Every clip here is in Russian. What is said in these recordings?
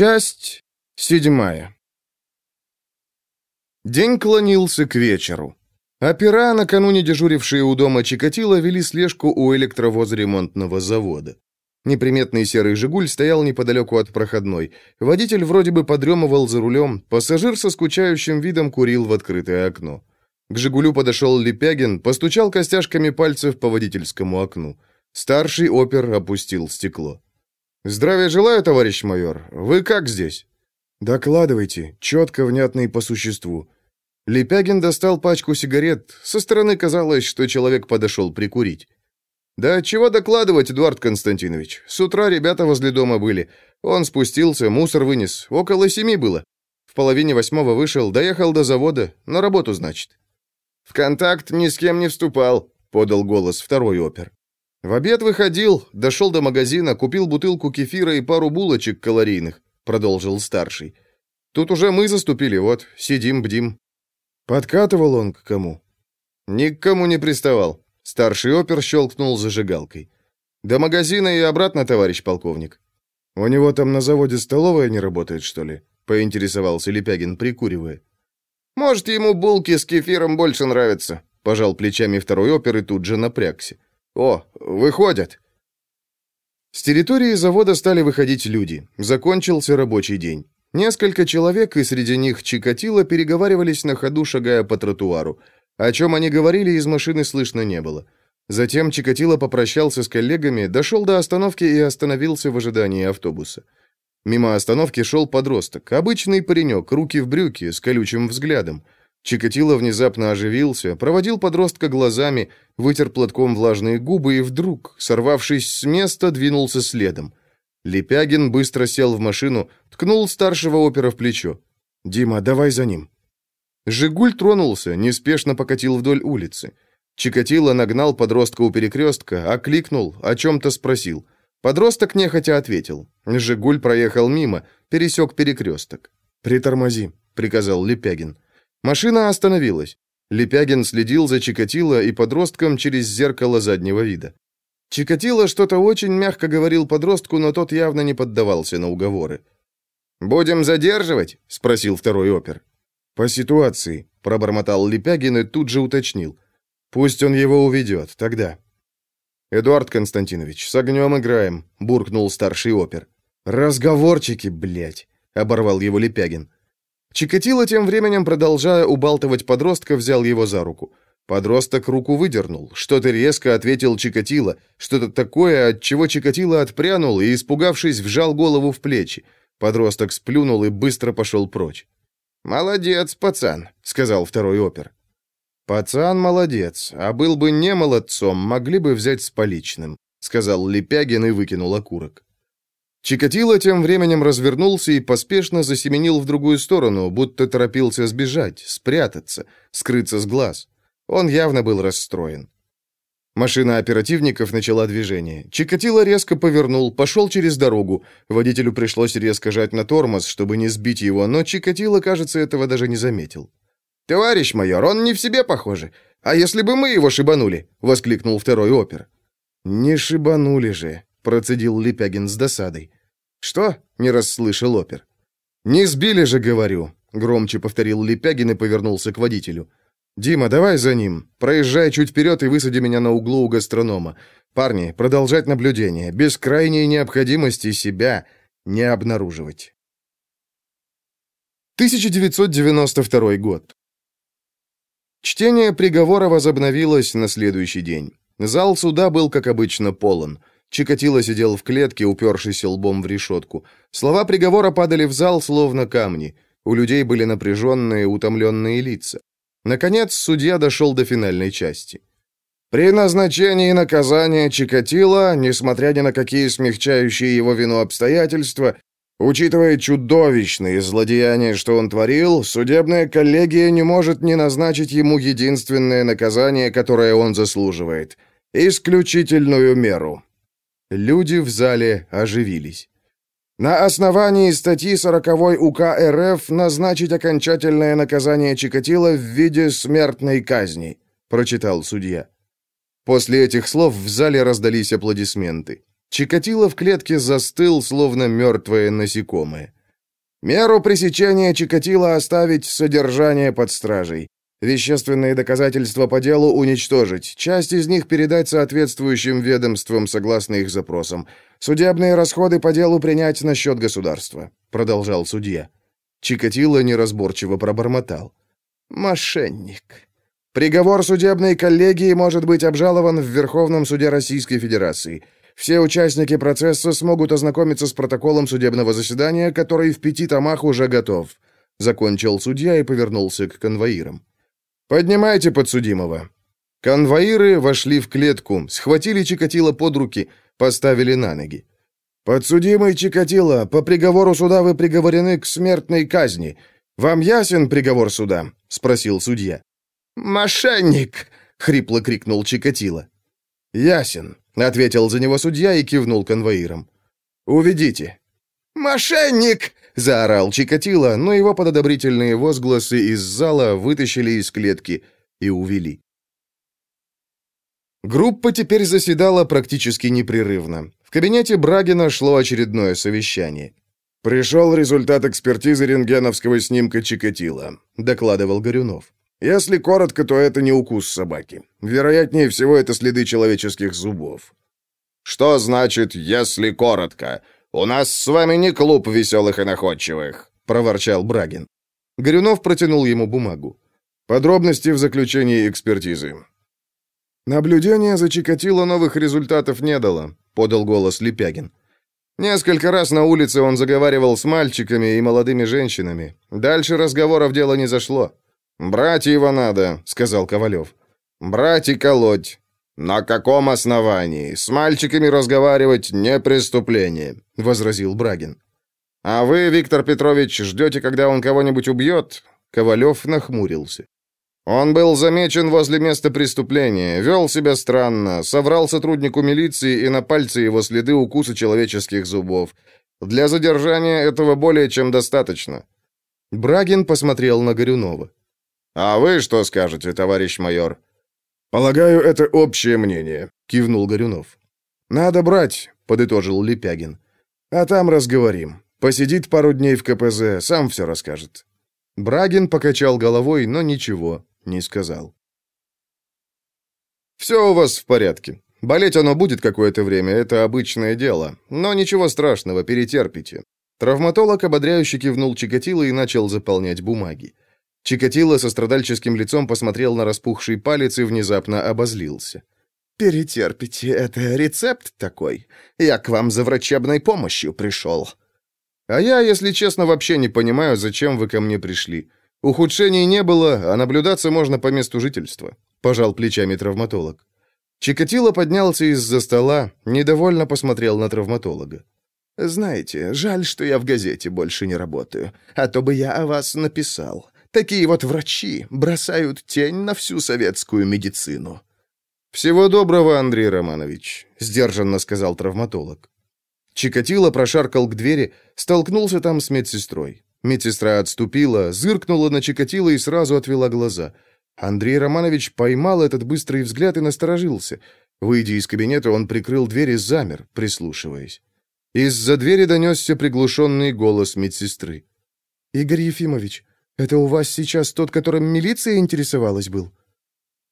Часть седьмая. День клонился к вечеру. Опера, накануне дежурившие у дома Чикатило, вели слежку у электровозремонтного завода. Неприметный серый «Жигуль» стоял неподалеку от проходной. Водитель вроде бы подремывал за рулем, пассажир со скучающим видом курил в открытое окно. К «Жигулю» подошел Лепягин, постучал костяшками пальцев по водительскому окну. Старший опер опустил стекло. «Здравия желаю, товарищ майор. Вы как здесь?» «Докладывайте, четко, внятно и по существу». Лепягин достал пачку сигарет. Со стороны казалось, что человек подошел прикурить. «Да чего докладывать, Эдуард Константинович? С утра ребята возле дома были. Он спустился, мусор вынес. Около семи было. В половине восьмого вышел, доехал до завода. На работу, значит». «В контакт ни с кем не вступал», — подал голос второй опер. В обед выходил, дошел до магазина, купил бутылку кефира и пару булочек калорийных, продолжил старший. Тут уже мы заступили, вот, сидим, бдим. Подкатывал он к кому? Ни к кому не приставал. Старший опер щелкнул зажигалкой. До магазина и обратно, товарищ полковник. У него там на заводе столовая не работает, что ли? Поинтересовался Лепягин, прикуривая. Может, ему булки с кефиром больше нравятся, пожал плечами второй опер и тут же напрягся. «О, выходят!» С территории завода стали выходить люди. Закончился рабочий день. Несколько человек, и среди них Чикатило, переговаривались на ходу, шагая по тротуару. О чем они говорили, из машины слышно не было. Затем Чикатило попрощался с коллегами, дошел до остановки и остановился в ожидании автобуса. Мимо остановки шел подросток, обычный паренек, руки в брюки, с колючим взглядом. Чикатило внезапно оживился, проводил подростка глазами, вытер платком влажные губы и вдруг, сорвавшись с места, двинулся следом. Лепягин быстро сел в машину, ткнул старшего опера в плечо. «Дима, давай за ним». «Жигуль» тронулся, неспешно покатил вдоль улицы. Чикатило нагнал подростка у перекрестка, окликнул, о чем-то спросил. Подросток нехотя ответил. «Жигуль» проехал мимо, пересек перекресток. «Притормози», — приказал Лепягин. Машина остановилась. Лепягин следил за Чикатило и подростком через зеркало заднего вида. Чикатило что-то очень мягко говорил подростку, но тот явно не поддавался на уговоры. «Будем задерживать?» — спросил второй опер. «По ситуации», — пробормотал Лепягин и тут же уточнил. «Пусть он его уведет, тогда». «Эдуард Константинович, с огнем играем», — буркнул старший опер. «Разговорчики, блядь», — оборвал его Лепягин. Чикатило тем временем, продолжая убалтывать подростка, взял его за руку. Подросток руку выдернул. Что-то резко ответил Чикатило. Что-то такое, от чего Чикатило отпрянул и, испугавшись, вжал голову в плечи. Подросток сплюнул и быстро пошел прочь. «Молодец, пацан», — сказал второй опер. «Пацан молодец, а был бы не молодцом, могли бы взять с поличным», — сказал Лепягин и выкинул окурок. Чикатило тем временем развернулся и поспешно засеменил в другую сторону, будто торопился сбежать, спрятаться, скрыться с глаз. Он явно был расстроен. Машина оперативников начала движение. Чикатило резко повернул, пошел через дорогу. Водителю пришлось резко жать на тормоз, чтобы не сбить его, но Чикатило, кажется, этого даже не заметил. «Товарищ майор, он не в себе, похоже. А если бы мы его шибанули?» — воскликнул второй опер. «Не шибанули же», процедил Лепягин с досадой. «Что?» — не расслышал опер. «Не сбили же, говорю», — громче повторил Лепягин и повернулся к водителю. «Дима, давай за ним. Проезжай чуть вперед и высади меня на углу у гастронома. Парни, продолжать наблюдение. Без крайней необходимости себя не обнаруживать». 1992 год. Чтение приговора возобновилось на следующий день. Зал суда был, как обычно, полон. Чикатило сидел в клетке, упершись лбом в решетку. Слова приговора падали в зал, словно камни. У людей были напряженные, утомленные лица. Наконец, судья дошел до финальной части. При назначении наказания Чикатило, несмотря ни на какие смягчающие его вину обстоятельства, учитывая чудовищные злодеяния, что он творил, судебная коллегия не может не назначить ему единственное наказание, которое он заслуживает – исключительную меру. Люди в зале оживились. На основании статьи 40 УК РФ назначить окончательное наказание Чикатило в виде смертной казни, прочитал судья. После этих слов в зале раздались аплодисменты. Чикатило в клетке застыл, словно мертвое насекомое. Меру пресечения Чикатило оставить содержание под стражей. Вещественные доказательства по делу уничтожить. Часть из них передать соответствующим ведомствам согласно их запросам. Судебные расходы по делу принять на счет государства», — продолжал судья. Чикатило неразборчиво пробормотал. «Мошенник». Приговор судебной коллегии может быть обжалован в Верховном суде Российской Федерации. Все участники процесса смогут ознакомиться с протоколом судебного заседания, который в пяти томах уже готов. Закончил судья и повернулся к конвоирам. «Поднимайте подсудимого». Конвоиры вошли в клетку, схватили Чикатило под руки, поставили на ноги. «Подсудимый Чикатило, по приговору суда вы приговорены к смертной казни. Вам ясен приговор суда?» — спросил судья. «Мошенник!» — хрипло крикнул Чикатило. «Ясен», — ответил за него судья и кивнул конвоиром. «Уведите». «Мошенник!» — заорал Чикатило, но его под одобрительные возгласы из зала вытащили из клетки и увели. Группа теперь заседала практически непрерывно. В кабинете Брагина шло очередное совещание. «Пришел результат экспертизы рентгеновского снимка Чикатило», — докладывал Горюнов. Если коротко, то это не укус собаки. Вероятнее всего, это следы человеческих зубов. Что значит «если коротко»? У нас с вами не клуб веселых и находчивых, проворчал Брагин. Горюнов протянул ему бумагу. Подробности в заключении экспертизы. Наблюдение за Чикатило новых результатов не дало, подал голос Лепягин. Несколько раз на улице он заговаривал с мальчиками и молодыми женщинами. Дальше разговоров дело не зашло. «Брать его надо», — сказал Ковалев. «Брать и колоть». «На каком основании? С мальчиками разговаривать не преступление», — возразил Брагин. «А вы, Виктор Петрович, ждете, когда он кого-нибудь убьет?» Ковалев нахмурился. Он был замечен возле места преступления, вел себя странно, соврал сотруднику милиции и на пальце его следы укуса человеческих зубов. Для задержания этого более чем достаточно. Брагин посмотрел на Горюнова. «А вы что скажете, товарищ майор?» «Полагаю, это общее мнение», — кивнул Горюнов. «Надо брать», — подытожил Лепягин. «А там разговорим. Посидит пару дней в КПЗ, сам все расскажет». Брагин покачал головой, но ничего не сказал. «Все у вас в порядке. Болеть оно будет какое-то время, это обычное дело. Но ничего страшного, перетерпите». Травматолог ободряюще кивнул Чикатило и начал заполнять бумаги. Чикатило со страдальческим лицом посмотрел на распухший палец и внезапно обозлился. «Перетерпите, это рецепт такой. Я к вам за врачебной помощью пришел». «А я, если честно, вообще не понимаю, зачем вы ко мне пришли. Ухудшений не было, а наблюдаться можно по месту жительства», — пожал плечами травматолог. Чикатило поднялся из-за стола, недовольно посмотрел на травматолога. «Знаете, жаль, что я в газете больше не работаю, а то бы я о вас написал. Такие вот врачи бросают тень на всю советскую медицину». «Всего доброго, Андрей Романович», — сдержанно сказал травматолог. Чикатило прошаркал к двери, столкнулся там с медсестрой. Медсестра отступила, зыркнула на Чикатило и сразу отвела глаза. Андрей Романович поймал этот быстрый взгляд и насторожился. Выйдя из кабинета, он прикрыл дверь и замер, прислушиваясь. Из-за двери донесся приглушенный голос медсестры. «Игорь Ефимович, «Это у вас сейчас тот, которым милиция интересовалась, был?»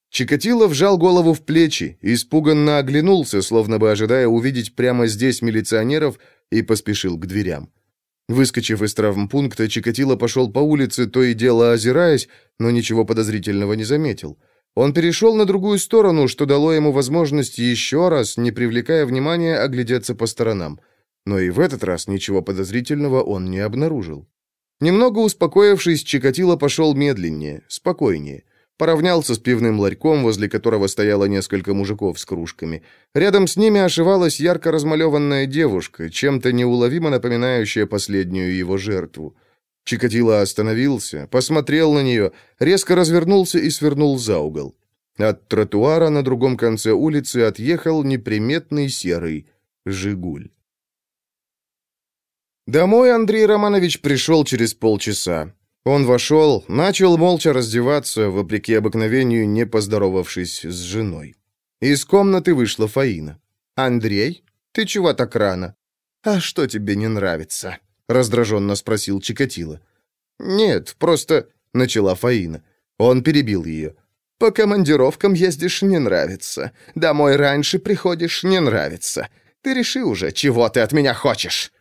Чикатило вжал голову в плечи, испуганно оглянулся, словно бы ожидая увидеть прямо здесь милиционеров, и поспешил к дверям. Выскочив из травмпункта, Чикатило пошел по улице, то и дело озираясь, но ничего подозрительного не заметил. Он перешел на другую сторону, что дало ему возможность еще раз, не привлекая внимания, оглядеться по сторонам. Но и в этот раз ничего подозрительного он не обнаружил. Немного успокоившись, Чикатило пошел медленнее, спокойнее. Поравнялся с пивным ларьком, возле которого стояло несколько мужиков с кружками. Рядом с ними ошивалась ярко размалеванная девушка, чем-то неуловимо напоминающая последнюю его жертву. Чикатило остановился, посмотрел на нее, резко развернулся и свернул за угол. От тротуара на другом конце улицы отъехал неприметный серый «Жигуль». Домой Андрей Романович пришел через полчаса. Он вошел, начал молча раздеваться, вопреки обыкновению не поздоровавшись с женой. Из комнаты вышла Фаина. «Андрей, ты чего так рано?» «А что тебе не нравится?» — раздраженно спросил Чикатило. «Нет, просто...» — начала Фаина. Он перебил ее. «По командировкам ездишь не нравится. Домой раньше приходишь не нравится. Ты реши уже, чего ты от меня хочешь».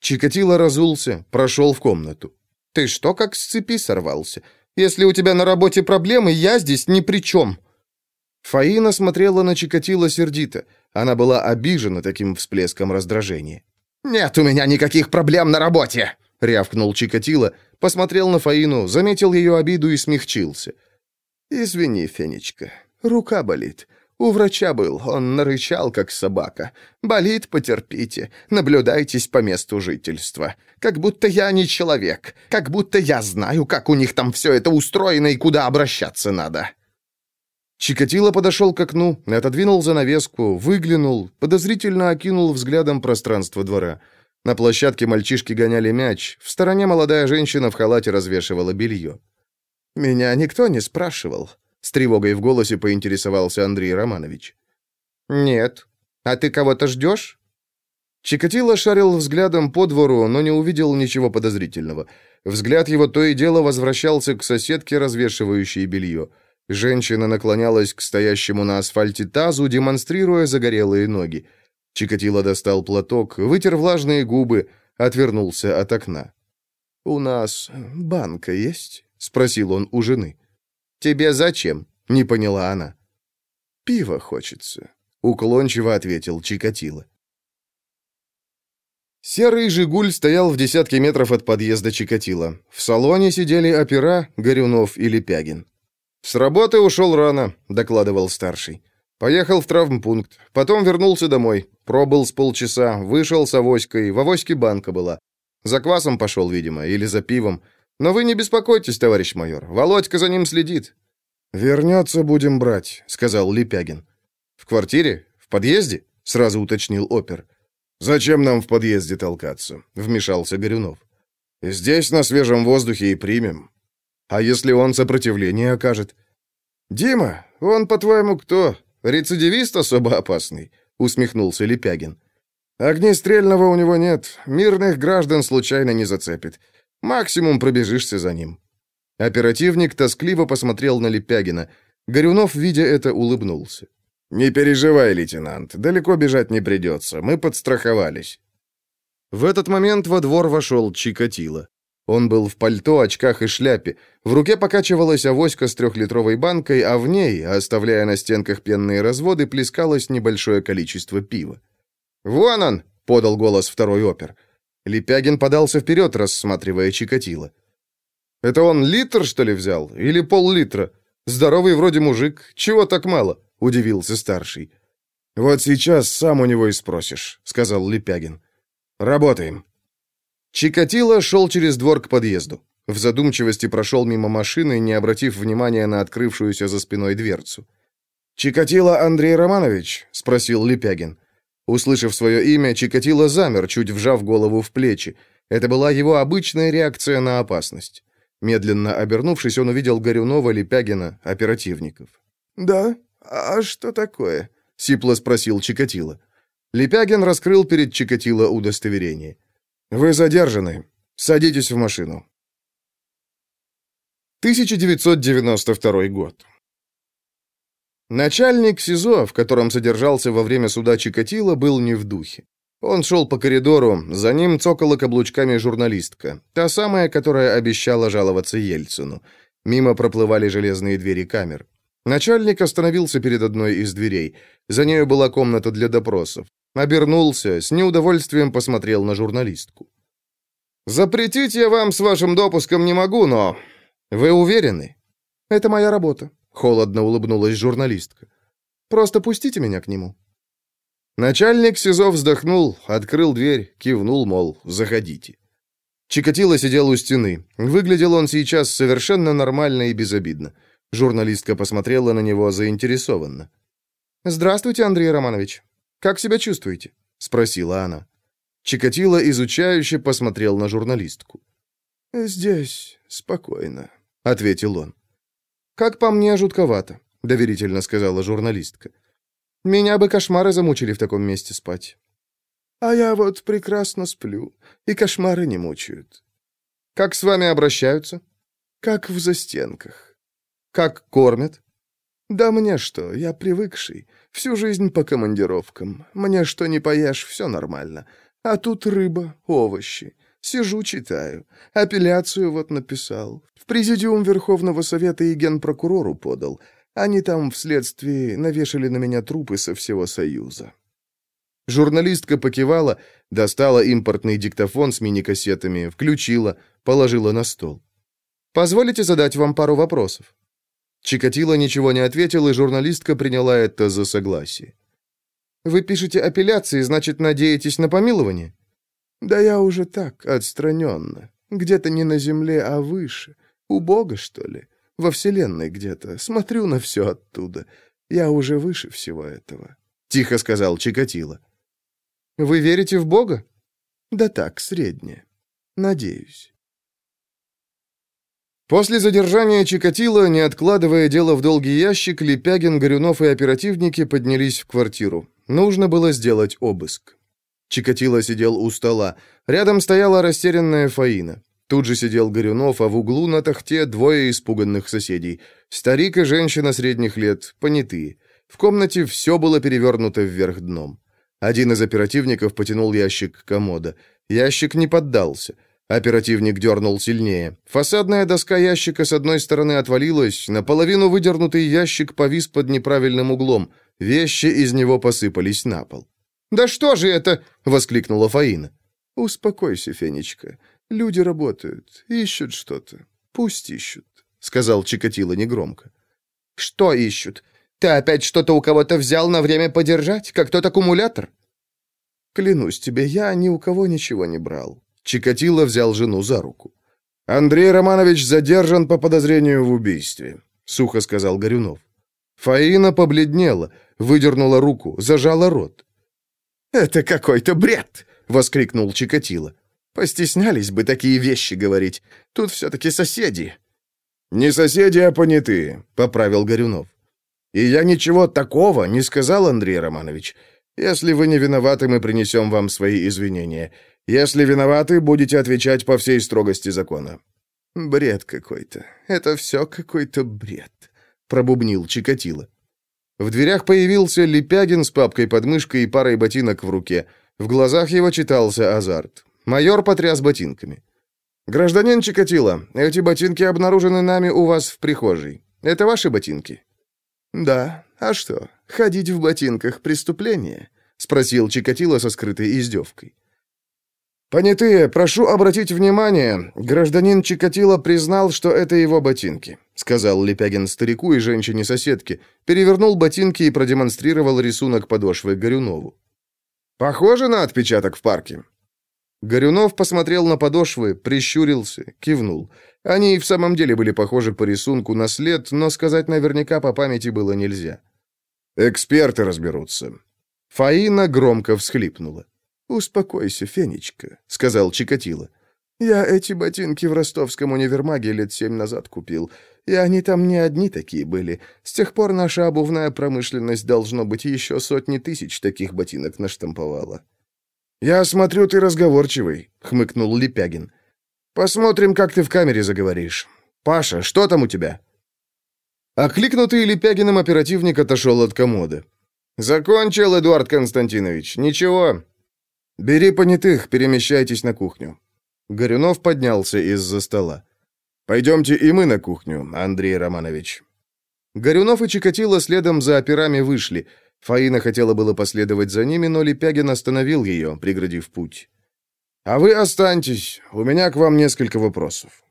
Чикатило разулся, прошел в комнату. «Ты что, как с цепи сорвался? Если у тебя на работе проблемы, я здесь ни при чем». Фаина смотрела на Чикатило сердито. Она была обижена таким всплеском раздражения. «Нет у меня никаких проблем на работе!» — рявкнул Чикатило, посмотрел на Фаину, заметил ее обиду и смягчился. «Извини, Фенечка, рука болит. У врача был, он нарычал, как собака. Болит, потерпите, наблюдайтесь по месту жительства. Как будто я не человек, как будто я знаю, как у них там все это устроено и куда обращаться надо». Чикатило подошел к окну, отодвинул занавеску, выглянул, подозрительно окинул взглядом пространство двора. На площадке мальчишки гоняли мяч, в стороне молодая женщина в халате развешивала белье. «Меня никто не спрашивал», — с тревогой в голосе поинтересовался Андрей Романович. «Нет. А ты кого-то ждешь?» Чикатило шарил взглядом по двору, но не увидел ничего подозрительного. Взгляд его то и дело возвращался к соседке, развешивающей белье. Женщина наклонялась к стоящему на асфальте тазу, демонстрируя загорелые ноги. Чикатило достал платок, вытер влажные губы, отвернулся от окна. «У нас банка есть?» — спросил он у жены. «Тебе зачем?» — не поняла она. «Пиво хочется», — уклончиво ответил Чикатило. Серый «Жигуль» стоял в десятке метров от подъезда Чикатило. В салоне сидели опера, Горюнов и Лепягин. «С работы ушел рано», — докладывал старший. «Поехал в травмпункт, потом вернулся домой, пробыл с полчаса, вышел с авоськой, в авоське банка была. За квасом пошел, видимо, или за пивом. Но вы не беспокойтесь, товарищ майор, Володька за ним следит». «Вернется, будем брать», — сказал Лепягин. «В квартире? В подъезде?» — сразу уточнил опер. «Зачем нам в подъезде толкаться?» — вмешался Горюнов. «Здесь на свежем воздухе и примем. А если он сопротивление окажет? Дима, он, по-твоему, кто? Рецидивист особо опасный, усмехнулся Лепягин. Огнестрельного у него нет, мирных граждан случайно не зацепит. Максимум пробежишься за ним. Оперативник тоскливо посмотрел на Лепягина. Горюнов, видя это, улыбнулся. «Не переживай, лейтенант, далеко бежать не придется, мы подстраховались». В этот момент во двор вошел Чикатило. Он был в пальто, очках и шляпе. В руке покачивалась авоська с трехлитровой банкой, а в ней, оставляя на стенках пенные разводы, плескалось небольшое количество пива. «Вон он!» — подал голос второй опер. Лепягин подался вперед, рассматривая Чикатило. «Это он литр, что ли, взял? Или пол-литра? Здоровый вроде мужик. Чего так мало?» — удивился старший. «Вот сейчас сам у него и спросишь», — сказал Лепягин. «Работаем». Чикатило шел через двор к подъезду. В задумчивости прошел мимо машины, не обратив внимания на открывшуюся за спиной дверцу. «Чикатило Андрей Романович?» — спросил Лепягин. Услышав свое имя, Чикатило замер, чуть вжав голову в плечи. Это была его обычная реакция на опасность. Медленно обернувшись, он увидел Горюнова, Лепягина, оперативников. «Да? А что такое?» — сипло спросил Чикатило. Лепягин раскрыл перед Чикатило удостоверение. «Вы задержаны. Садитесь в машину». 1992 год. Начальник СИЗО, в котором содержался во время суда Чикатило, был не в духе. Он шел по коридору, за ним цокала каблучками журналистка, та самая, которая обещала жаловаться Ельцину. Мимо проплывали железные двери камер. Начальник остановился перед одной из дверей. За нею была комната для допросов. Обернулся, с неудовольствием посмотрел на журналистку. «Запретить я вам с вашим допуском не могу, но... Вы уверены?» «Это моя работа», — холодно улыбнулась журналистка. «Просто пустите меня к нему». Начальник СИЗО вздохнул, открыл дверь, кивнул, мол, заходите. Чикатило сидел у стены. Выглядел он сейчас совершенно нормально и безобидно. Журналистка посмотрела на него заинтересованно. «Здравствуйте, Андрей Романович. Как себя чувствуете?» — спросила она. Чикатило изучающе посмотрел на журналистку. «Здесь спокойно», — ответил он. «Как по мне, жутковато», — доверительно сказала журналистка. «Меня бы кошмары замучили в таком месте спать». А я вот прекрасно сплю, и кошмары не мучают. Как с вами обращаются? Как в застенках. Как кормят? Да мне что, я привыкший. Всю жизнь по командировкам. Мне что не поешь, все нормально. А тут рыба, овощи. Сижу, читаю. Апелляцию вот написал. В президиум Верховного Совета и генпрокурору подал. Они там вследствие навешали на меня трупы со всего Союза. Журналистка покивала, достала импортный диктофон с мини-кассетами, включила, положила на стол. «Позволите задать вам пару вопросов?» Чикатило ничего не ответил, и журналистка приняла это за согласие. «Вы пишете апелляции, значит, надеетесь на помилование?» «Да я уже так, отстраненно. Где-то не на земле, а выше. У Бога, что ли? Во Вселенной где-то. Смотрю на все оттуда. Я уже выше всего этого», — тихо сказал Чикатило. «Вы верите в Бога?» «Да так, среднее. Надеюсь». После задержания Чикатило, не откладывая дело в долгий ящик, Лепягин, Горюнов и оперативники поднялись в квартиру. Нужно было сделать обыск. Чикатило сидел у стола. Рядом стояла растерянная Фаина. Тут же сидел Горюнов, а в углу на тахте двое испуганных соседей. Старик и женщина средних лет, понятые. В комнате все было перевернуто вверх дном. Один из оперативников потянул ящик комода. Ящик не поддался. Оперативник дернул сильнее. Фасадная доска ящика с одной стороны отвалилась, наполовину выдернутый ящик повис под неправильным углом. Вещи из него посыпались на пол. «Да что же это?» — воскликнула Фаина. «Успокойся, Фенечка. Люди работают, ищут что-то. Пусть ищут», — сказал Чикатило негромко. «Что ищут? Ты опять что-то у кого-то взял на время подержать, как тот аккумулятор?» «Клянусь тебе, я ни у кого ничего не брал. Чикатило взял жену за руку. «Андрей Романович задержан по подозрению в убийстве», — сухо сказал Горюнов. Фаина побледнела, выдернула руку, зажала рот. «Это какой-то бред!» — воскликнул Чикатило. «Постеснялись бы такие вещи говорить. Тут все-таки соседи». «Не соседи, а понятые», — поправил Горюнов. «И я ничего такого не сказал, Андрей Романович. Если вы не виноваты, мы принесем вам свои извинения. Если виноваты, будете отвечать по всей строгости закона». «Бред какой-то. Это все какой-то бред», — пробубнил Чикатило. В дверях появился Лепягин с папкой под мышкой и парой ботинок в руке. В глазах его читался азарт. Майор потряс ботинками. «Гражданин Чикатило, эти ботинки обнаружены нами у вас в прихожей. Это ваши ботинки?» «Да. А что, ходить в ботинках — преступление?» — спросил Чикатило со скрытой издевкой. «Понятые, прошу обратить внимание, гражданин Чикатило признал, что это его ботинки», сказал Лепягин старику и женщине-соседке, перевернул ботинки и продемонстрировал рисунок подошвы Горюнову. «Похоже на отпечаток в парке». Горюнов посмотрел на подошвы, прищурился, кивнул. Они и в самом деле были похожи по рисунку на след, но сказать наверняка по памяти было нельзя. «Эксперты разберутся». Фаина громко всхлипнула. «Успокойся, Фенечка», — сказал Чикатило. «Я эти ботинки в ростовском универмаге лет семь назад купил, и они там не одни такие были. С тех пор наша обувная промышленность, должно быть, еще сотни тысяч таких ботинок наштамповала». «Я смотрю, ты разговорчивый», — хмыкнул Лепягин. «Посмотрим, как ты в камере заговоришь. Паша, что там у тебя?» Окликнутый Лепягиным оперативник отошел от комода. «Закончил, Эдуард Константинович. Ничего, «Бери понятых, перемещайтесь на кухню». Горюнов поднялся из-за стола. «Пойдемте и мы на кухню, Андрей Романович». Горюнов и Чикатило следом за операми вышли. Фаина хотела было последовать за ними, но Лепягин остановил ее, преградив путь. «А вы останьтесь, у меня к вам несколько вопросов».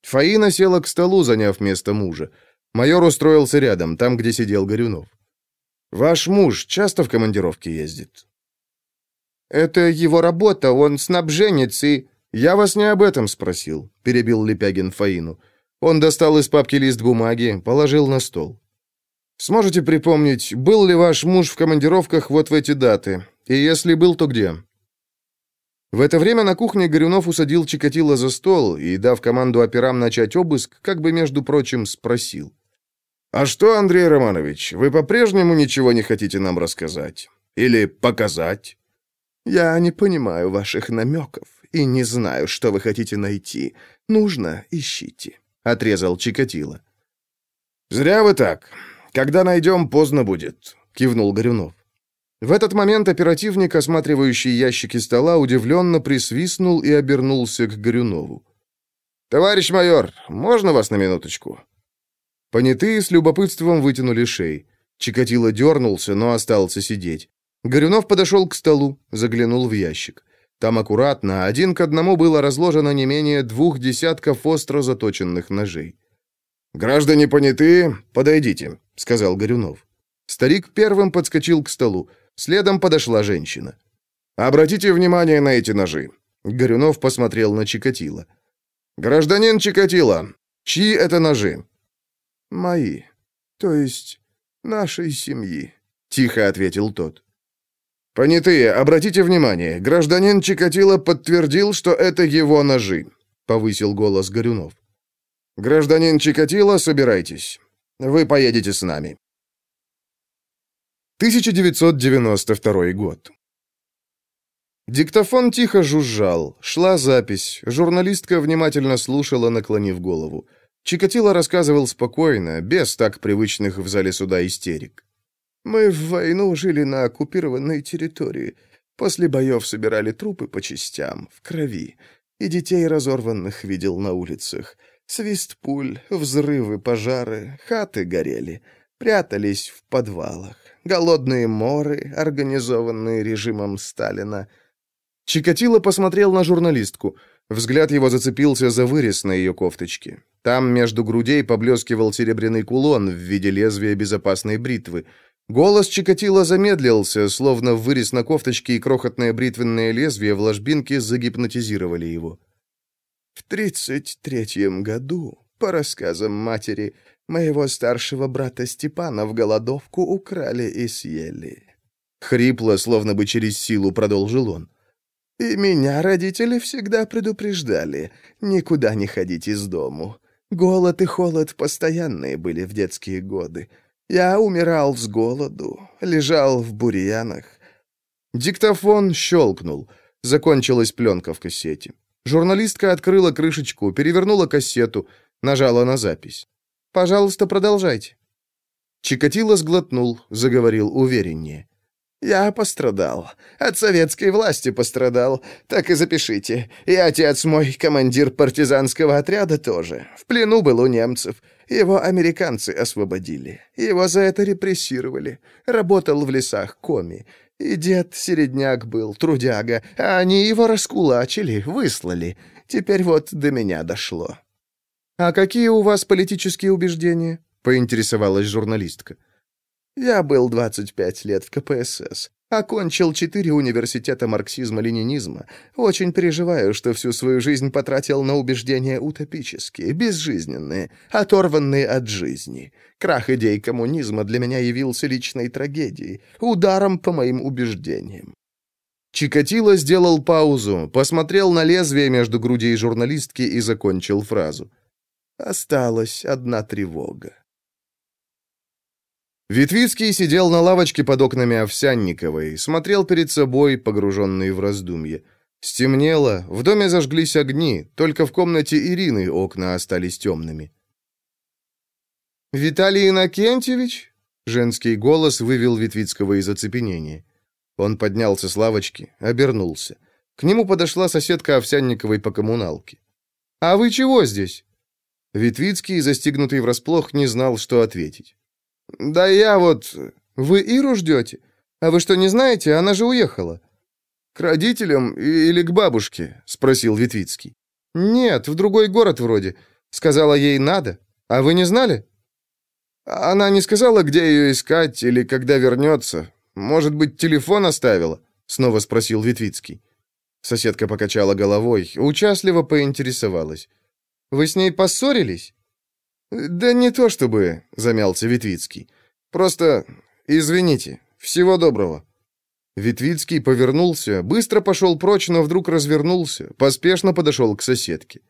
Фаина села к столу, заняв место мужа. Майор устроился рядом, там, где сидел Горюнов. «Ваш муж часто в командировке ездит?» «Это его работа, он снабженец и...» «Я вас не об этом спросил», — перебил Лепягин Фаину. Он достал из папки лист бумаги, положил на стол. «Сможете припомнить, был ли ваш муж в командировках вот в эти даты? И если был, то где?» В это время на кухне Горюнов усадил Чикатило за стол и, дав команду операм начать обыск, как бы, между прочим, спросил. «А что, Андрей Романович, вы по-прежнему ничего не хотите нам рассказать? Или показать?» Я не понимаю ваших намеков и не знаю, что вы хотите найти. Нужно, ищите», — отрезал Чикатило. «Зря вы так. Когда найдем, поздно будет», — кивнул Горюнов. В этот момент оперативник, осматривающий ящики стола, удивленно присвистнул и обернулся к Горюнову. «Товарищ майор, можно вас на минуточку?» Понятые с любопытством вытянули шеи. Чикатило дернулся, но остался сидеть. Горюнов подошел к столу, заглянул в ящик. Там аккуратно, один к одному было разложено не менее двух десятков остро заточенных ножей. «Граждане понятые, подойдите», — сказал Горюнов. Старик первым подскочил к столу. Следом подошла женщина. «Обратите внимание на эти ножи». Горюнов посмотрел на Чикатило. «Гражданин Чикатило, чьи это ножи?» «Мои. То есть нашей семьи», — тихо ответил тот. «Понятые, обратите внимание, гражданин Чикатило подтвердил, что это его ножи», — повысил голос Горюнов. «Гражданин Чикатило, собирайтесь. Вы поедете с нами». 1992 год. Диктофон тихо жужжал, шла запись, журналистка внимательно слушала, наклонив голову. Чикатило рассказывал спокойно, без так привычных в зале суда истерик. «Мы в войну жили на оккупированной территории. После боев собирали трупы по частям, в крови, и детей разорванных видел на улицах. Свист пуль, взрывы, пожары, хаты горели, прятались в подвалах голодные моры, организованные режимом Сталина. Чикатило посмотрел на журналистку. Взгляд его зацепился за вырез на ее кофточке. Там между грудей поблескивал серебряный кулон в виде лезвия безопасной бритвы. Голос Чикатило замедлился, словно вырез на кофточке и крохотное бритвенное лезвие в ложбинке загипнотизировали его. В тридцать третьем году, по рассказам матери, Моего старшего брата Степана в голодовку украли и съели. Хрипло, словно бы через силу, продолжил он. И меня родители всегда предупреждали. Никуда не ходить из дому. Голод и холод постоянные были в детские годы. Я умирал с голоду, лежал в бурьянах. Диктофон щелкнул. Закончилась пленка в кассете. Журналистка открыла крышечку, перевернула кассету, нажала на запись. Пожалуйста, продолжайте». Чикатило сглотнул, заговорил увереннее. «Я пострадал. От советской власти пострадал. Так и запишите. И отец мой, командир партизанского отряда, тоже. В плену был у немцев. Его американцы освободили. Его за это репрессировали. Работал в лесах коми. И дед середняк был, трудяга. А они его раскулачили, выслали. Теперь вот до меня дошло». «А какие у вас политические убеждения?» — поинтересовалась журналистка. «Я был 25 лет в КПСС. Окончил четыре университета марксизма-ленинизма. Очень переживаю, что всю свою жизнь потратил на убеждения утопические, безжизненные, оторванные от жизни. Крах идей коммунизма для меня явился личной трагедией, ударом по моим убеждениям. Чикатило сделал паузу, посмотрел на лезвие между грудей журналистки и закончил фразу. Осталась одна тревога. Ветвицкий сидел на лавочке под окнами Овсянниковой, смотрел перед собой, погруженный в раздумье. Стемнело, в доме зажглись огни, только в комнате Ирины окна остались темными. «Виталий Иннокентьевич?» Женский голос вывел Ветвицкого из оцепенения. Он поднялся с лавочки, обернулся. К нему подошла соседка Овсянниковой по коммуналке. «А вы чего здесь?» Витвицкий, застигнутый врасплох, не знал, что ответить. «Да я вот... Вы Иру ждете? А вы что, не знаете? Она же уехала». «К родителям или к бабушке?» — спросил Витвицкий. «Нет, в другой город вроде. Сказала ей надо. А вы не знали?» «Она не сказала, где ее искать или когда вернется. Может быть, телефон оставила?» — снова спросил Витвицкий. Соседка покачала головой, участливо поинтересовалась. Вы с ней поссорились?» «Да не то чтобы», — замялся Витвицкий. «Просто извините. Всего доброго». Витвицкий повернулся, быстро пошел прочь, но вдруг развернулся, поспешно подошел к соседке.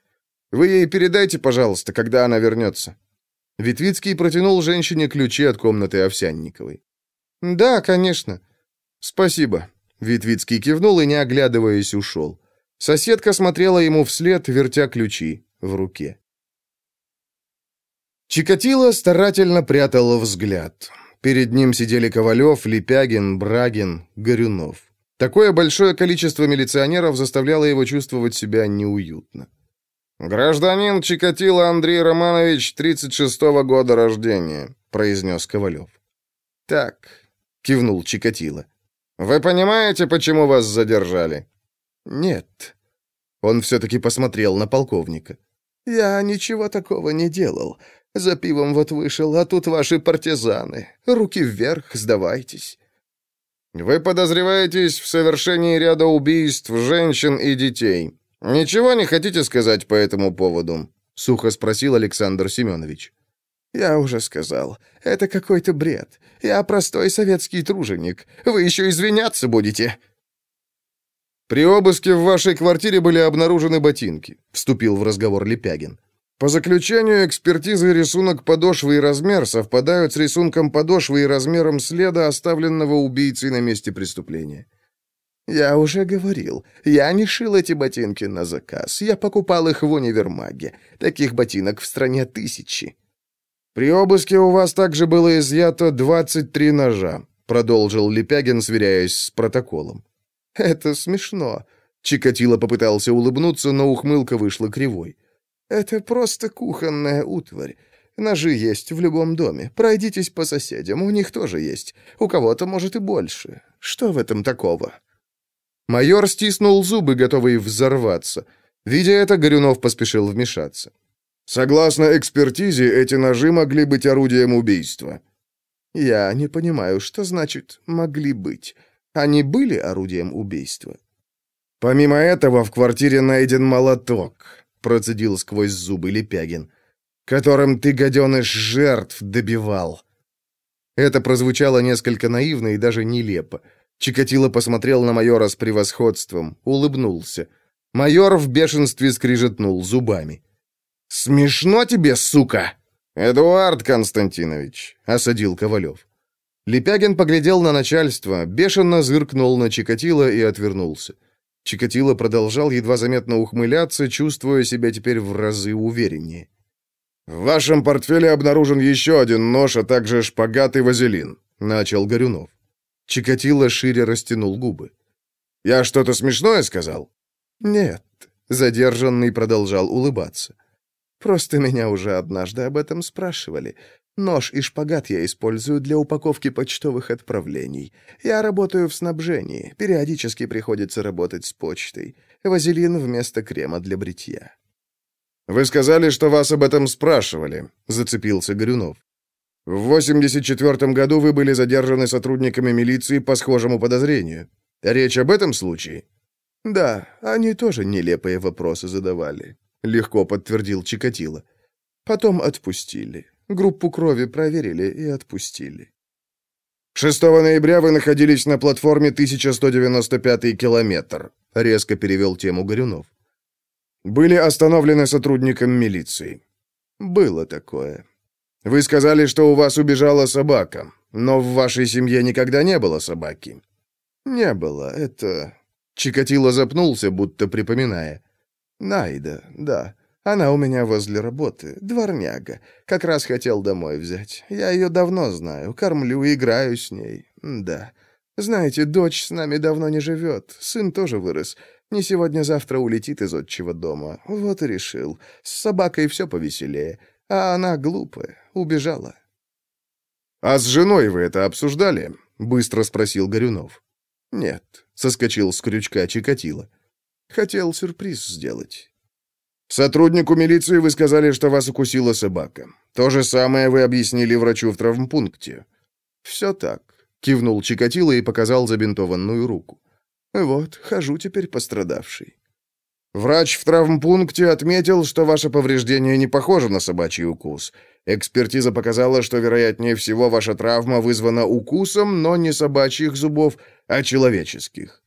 «Вы ей передайте, пожалуйста, когда она вернется». Витвицкий протянул женщине ключи от комнаты Овсянниковой. «Да, конечно. Спасибо. Витвицкий кивнул и, не оглядываясь, ушел. Соседка смотрела ему вслед, вертя ключи в руке. Чикатило старательно прятал взгляд. Перед ним сидели Ковалев, Лепягин, Брагин, Горюнов. Такое большое количество милиционеров заставляло его чувствовать себя неуютно. «Гражданин Чикатило Андрей Романович, 36-го года рождения», — произнес Ковалев. «Так», — кивнул Чикатило. «Вы понимаете, почему вас задержали?» «Нет». Он все-таки посмотрел на полковника. «Я ничего такого не делал. За пивом вот вышел, а тут ваши партизаны. Руки вверх, сдавайтесь». «Вы подозреваетесь в совершении ряда убийств женщин и детей. Ничего не хотите сказать по этому поводу?» — сухо спросил Александр Семенович. «Я уже сказал. Это какой-то бред. Я простой советский труженик. Вы еще извиняться будете?» «При обыске в вашей квартире были обнаружены ботинки», — вступил в разговор Лепягин. По заключению экспертизы рисунок подошвы и размер совпадают с рисунком подошвы и размером следа, оставленного убийцей на месте преступления. «Я уже говорил, я не шил эти ботинки на заказ, я покупал их в универмаге. Таких ботинок в стране тысячи». «При обыске у вас также было изъято 23 ножа», продолжил Лепягин, сверяясь с протоколом. «Это смешно». Чикатило попытался улыбнуться, но ухмылка вышла кривой. Это просто кухонная утварь. Ножи есть в любом доме. Пройдитесь по соседям, у них тоже есть. У кого-то, может, и больше. Что в этом такого?» Майор стиснул зубы, готовый взорваться. Видя это, Горюнов поспешил вмешаться. «Согласно экспертизе, эти ножи могли быть орудием убийства». «Я не понимаю, что значит «могли быть». Они были орудием убийства?» «Помимо этого, в квартире найден молоток», процедил сквозь зубы Лепягин. «Которым ты, гаденыш, жертв добивал». Это прозвучало несколько наивно и даже нелепо. Чикатило посмотрел на майора с превосходством, улыбнулся. Майор в бешенстве скрижетнул зубами. «Смешно тебе, сука!» «Эдуард Константинович», — осадил Ковалев. Лепягин поглядел на начальство, бешено зыркнул на Чикатило и отвернулся. Чикатило продолжал едва заметно ухмыляться, чувствуя себя теперь в разы увереннее. «В вашем портфеле обнаружен еще один нож, а также шпагат и вазелин», — начал Горюнов. Чикатило шире растянул губы. «Я что-то смешное сказал?» «Нет», — задержанный продолжал улыбаться. «Просто меня уже однажды об этом спрашивали. Нож и шпагат я использую для упаковки почтовых отправлений. Я работаю в снабжении, периодически приходится работать с почтой. Вазелин вместо крема для бритья». «Вы сказали, что вас об этом спрашивали», — зацепился Горюнов. «В 84 году вы были задержаны сотрудниками милиции по схожему подозрению. Речь об этом случае?» «Да, они тоже нелепые вопросы задавали», — легко подтвердил Чикатило. «Потом отпустили. Группу крови проверили и отпустили. 6 ноября вы находились на платформе 1195 километр, резко перевел тему Горюнов. Были остановлены сотрудником милиции. Было такое. Вы сказали, что у вас убежала собака, но в вашей семье никогда не было собаки. Не было, это... Чикатило запнулся, будто припоминая. Найда, да. Она у меня возле работы, дворняга. Как раз хотел домой взять. Я ее давно знаю, кормлю, играю с ней. Да. Знаете, дочь с нами давно не живет, сын тоже вырос. Не сегодня-завтра улетит из отчего дома. Вот и решил. С собакой все повеселее. А она глупая, убежала. «А с женой вы это обсуждали?» — быстро спросил Горюнов. «Нет», — соскочил с крючка Чикатило. «Хотел сюрприз сделать». Сотруднику милиции вы сказали, что вас укусила собака. То же самое вы объяснили врачу в травмпункте. Все так, кивнул Чикатило и показал забинтованную руку. Вот, хожу теперь пострадавший. Врач в травмпункте отметил, что ваше повреждение не похоже на собачий укус. Экспертиза показала, что, вероятнее всего, ваша травма вызвана укусом, но не собачьих зубов, а человеческих.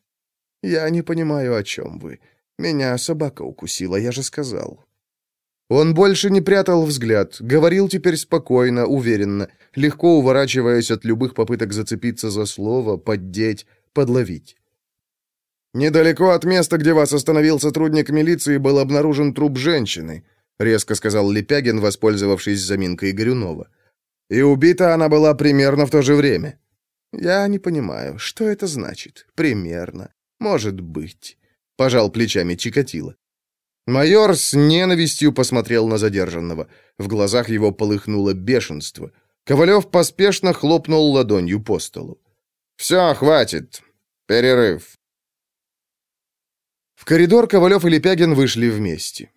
Я не понимаю, о чем вы. Меня собака укусила, я же сказал». Он больше не прятал взгляд, говорил теперь спокойно, уверенно, легко уворачиваясь от любых попыток зацепиться за слово, поддеть, подловить. «Недалеко от места, где вас остановил сотрудник милиции, был обнаружен труп женщины», резко сказал Лепягин, воспользовавшись заминкой Горюнова. «И убита она была примерно в то же время». «Я не понимаю, что это значит? Примерно. Может быть», — пожал плечами Чикатило. Майор с ненавистью посмотрел на задержанного. В глазах его полыхнуло бешенство. Ковалев поспешно хлопнул ладонью по столу. «Все, хватит. Перерыв». В коридор Ковалев и Лепягин вышли вместе.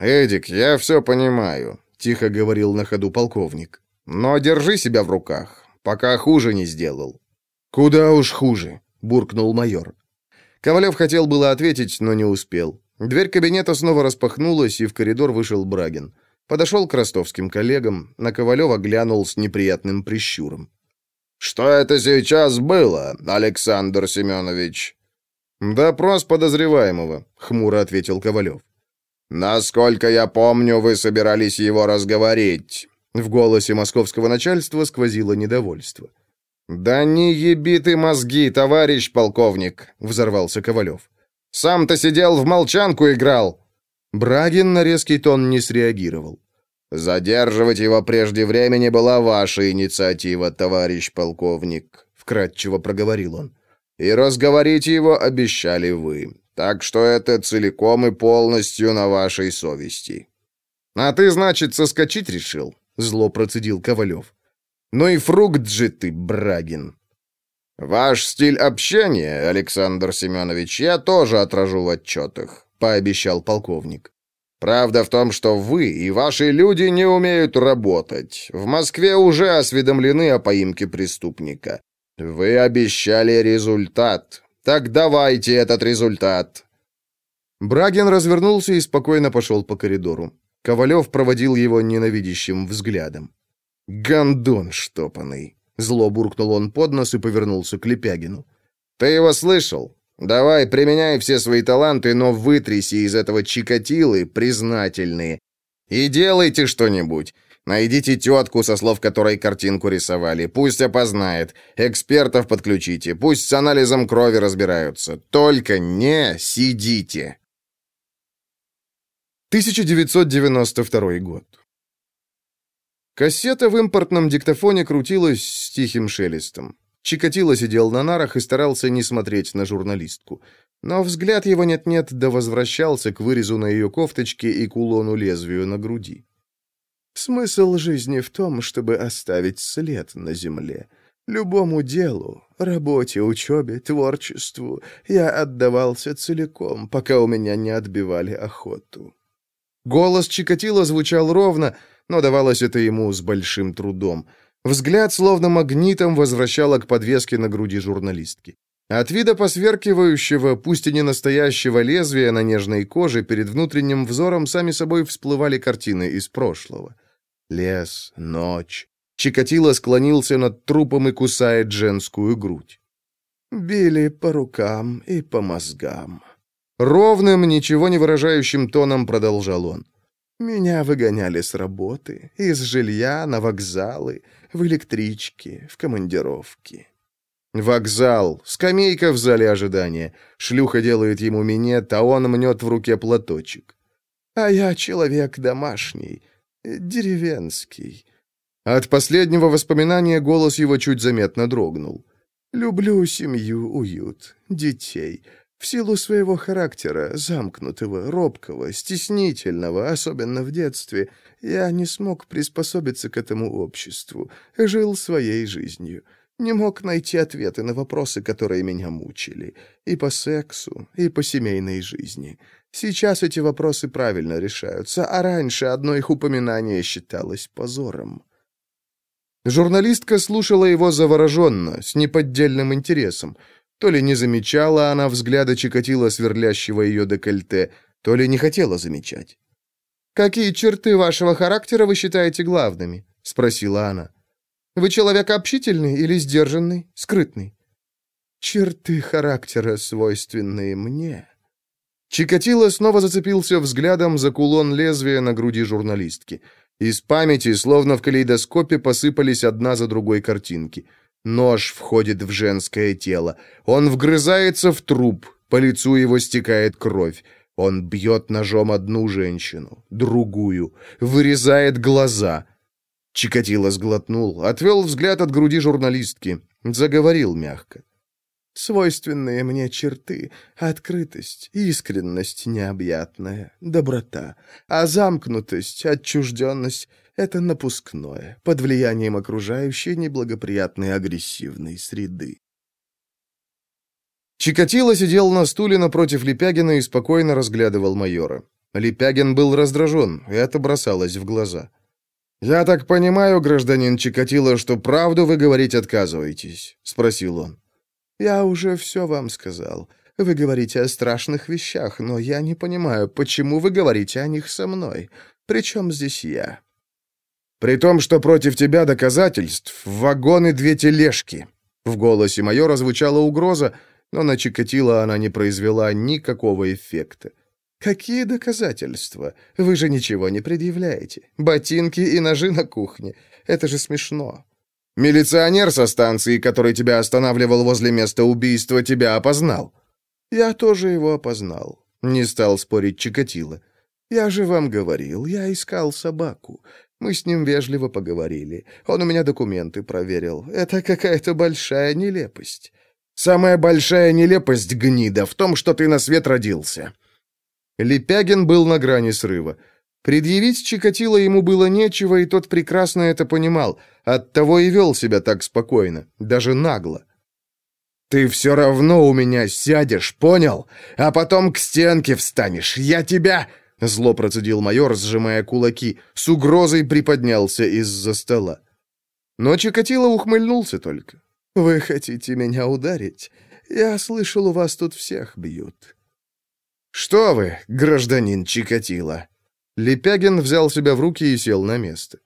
«Эдик, я все понимаю», — тихо говорил на ходу полковник. «Но держи себя в руках, пока хуже не сделал». «Куда уж хуже», — буркнул майор. Ковалев хотел было ответить, но не успел. Дверь кабинета снова распахнулась, и в коридор вышел Брагин. Подошел к ростовским коллегам, на Ковалева глянул с неприятным прищуром. «Что это сейчас было, Александр Семенович?» «Допрос подозреваемого», — хмуро ответил Ковалев. «Насколько я помню, вы собирались его разговорить». В голосе московского начальства сквозило недовольство. «Да не еби ты мозги, товарищ полковник!» — взорвался Ковалев. «Сам-то сидел в молчанку играл!» Брагин на резкий тон не среагировал. «Задерживать его прежде времени была ваша инициатива, товарищ полковник», — вкратчиво проговорил он. «И разговорить его обещали вы. Так что это целиком и полностью на вашей совести». «А ты, значит, соскочить решил?» — зло процедил Ковалев. «Ну и фрукт же ты, Брагин!» «Ваш стиль общения, Александр Семенович, я тоже отражу в отчетах», — пообещал полковник. «Правда в том, что вы и ваши люди не умеют работать. В Москве уже осведомлены о поимке преступника. Вы обещали результат. Так давайте этот результат. Брагин развернулся и спокойно пошел по коридору. Ковалев проводил его ненавидящим взглядом. «Гондон штопанный!» Зло буркнул он под нос и повернулся к Лепягину. «Ты его слышал? Давай, применяй все свои таланты, но вытряси из этого чикатилы признательные. И делайте что-нибудь. Найдите тетку, со слов которой картинку рисовали. Пусть опознает. Экспертов подключите. Пусть с анализом крови разбираются. Только не сидите. 1992 год. Кассета в импортном диктофоне крутилась с тихим шелестом. Чикатило сидел на нарах и старался не смотреть на журналистку. Но взгляд его нет-нет да возвращался к вырезу на ее кофточке и кулону-лезвию на груди. Смысл жизни в том, чтобы оставить след на земле. Любому делу, работе, учебе, творчеству я отдавался целиком, пока у меня не отбивали охоту. Голос Чикатило звучал ровно, но давалось это ему с большим трудом. Взгляд словно магнитом возвращало к подвеске на груди журналистки. От вида посверкивающего, пусть и не настоящего лезвия на нежной коже, перед внутренним взором сами собой всплывали картины из прошлого. Лес, ночь. Чикатило склонился над трупом и кусает женскую грудь. Били по рукам и по мозгам. Ровным, ничего не выражающим тоном продолжал он. Меня выгоняли с работы, из жилья на вокзалы, в электричке, в командировки. Вокзал, скамейка в зале ожидания. Шлюха делает ему минет, а он мнет в руке платочек. А я человек домашний, деревенский. От последнего воспоминания голос его чуть заметно дрогнул. «Люблю семью, уют, детей. В силу своего характера, замкнутого, робкого, стеснительного, особенно в детстве, я не смог приспособиться к этому обществу, жил своей жизнью». Не мог найти ответы на вопросы, которые меня мучили. И по сексу, и по семейной жизни. Сейчас эти вопросы правильно решаются, а раньше одно их упоминание считалось позором. Журналистка слушала его завороженно, с неподдельным интересом. То ли не замечала она взгляда Чикатила, сверлящего ее декольте, то ли не хотела замечать. «Какие черты вашего характера вы считаете главными?» — спросила она. «Вы человек общительный или сдержанный, скрытный?» «Черты характера, свойственные мне», Чикатило снова зацепился взглядом за кулон лезвия на груди журналистки. Из памяти, словно в калейдоскопе, посыпались одна за другой картинки. Нож входит в женское тело. Он вгрызается в труп. по лицу его стекает кровь. Он бьет ножом одну женщину, другую, вырезает глаза. Чикатило сглотнул, отвел взгляд от груди журналистки, заговорил мягко. Свойственные мне черты — открытость, искренность необъятная, доброта, а замкнутость, отчужденность — это напускное, под влиянием окружающей неблагоприятной агрессивной среды. Чикатило сидел на стуле напротив Лепягина и спокойно разглядывал майора. Лепягин был раздражен, и это бросалось в глаза. «Я так понимаю, гражданин Чикатило, что правду вы говорить отказываетесь?» — спросил он. «Я уже все вам сказал. Вы говорите о страшных вещах, но я не понимаю, почему вы говорите о них со мной. Причем здесь я?» «При том, что против тебя доказательств, вагон и две тележки». В голосе майора звучала угроза, но на Чикатило она не произвела никакого эффекта. «Какие доказательства? Вы же ничего не предъявляете. Ботинки и ножи на кухне. Это же смешно. Милиционер со станции, который тебя останавливал возле места убийства, тебя опознал. Я тоже его опознал. Не стал спорить Чикатило. Я же вам говорил, я искал собаку. Мы с ним вежливо поговорили. Он у меня документы проверил. Это какая-то большая нелепость. Самая большая нелепость, гнида, в том, что ты на свет родился. Лепягин был на грани срыва. Предъявить Чикатило ему было нечего, и тот прекрасно это понимал, оттого и вел себя так спокойно, даже нагло. «Ты все равно у меня сядешь, понял? А потом к стенке встанешь. Я тебя...» Зло процедил майор, сжимая кулаки, с угрозой приподнялся из-за стола. Но Чикатило ухмыльнулся только. «Вы хотите меня ударить? Я слышал, у вас тут всех бьют». «Что вы, гражданин Чикатило?» Лепягин взял себя в руки и сел на место.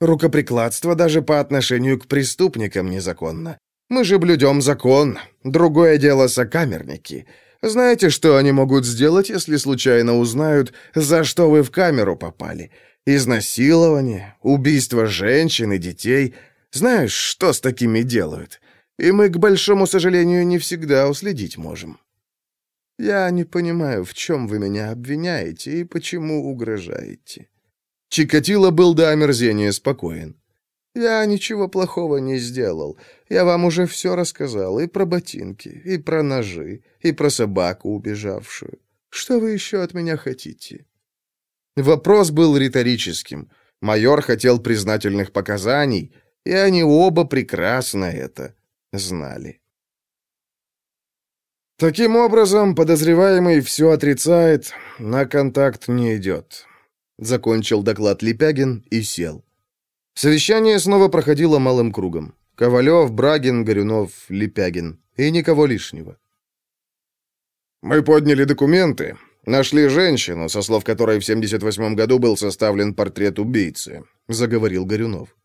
«Рукоприкладство даже по отношению к преступникам незаконно. Мы же блюдем закон. Другое дело сокамерники. Знаете, что они могут сделать, если случайно узнают, за что вы в камеру попали? Изнасилование, убийство женщин и детей. Знаешь, что с такими делают? И мы, к большому сожалению, не всегда уследить можем». Я не понимаю, в чем вы меня обвиняете и почему угрожаете». Чикатило был до омерзения спокоен. «Я ничего плохого не сделал. Я вам уже все рассказал. И про ботинки, и про ножи, и про собаку убежавшую. Что вы еще от меня хотите?» Вопрос был риторическим. Майор хотел признательных показаний, и они оба прекрасно это знали. Таким образом, подозреваемый все отрицает, на контакт не идет. Закончил доклад Лепягин и сел. Совещание снова проходило малым кругом. Ковалев, Брагин, Горюнов, Лепягин. И никого лишнего. «Мы подняли документы. Нашли женщину, со слов которой в 78 году был составлен портрет убийцы», — заговорил Горюнов.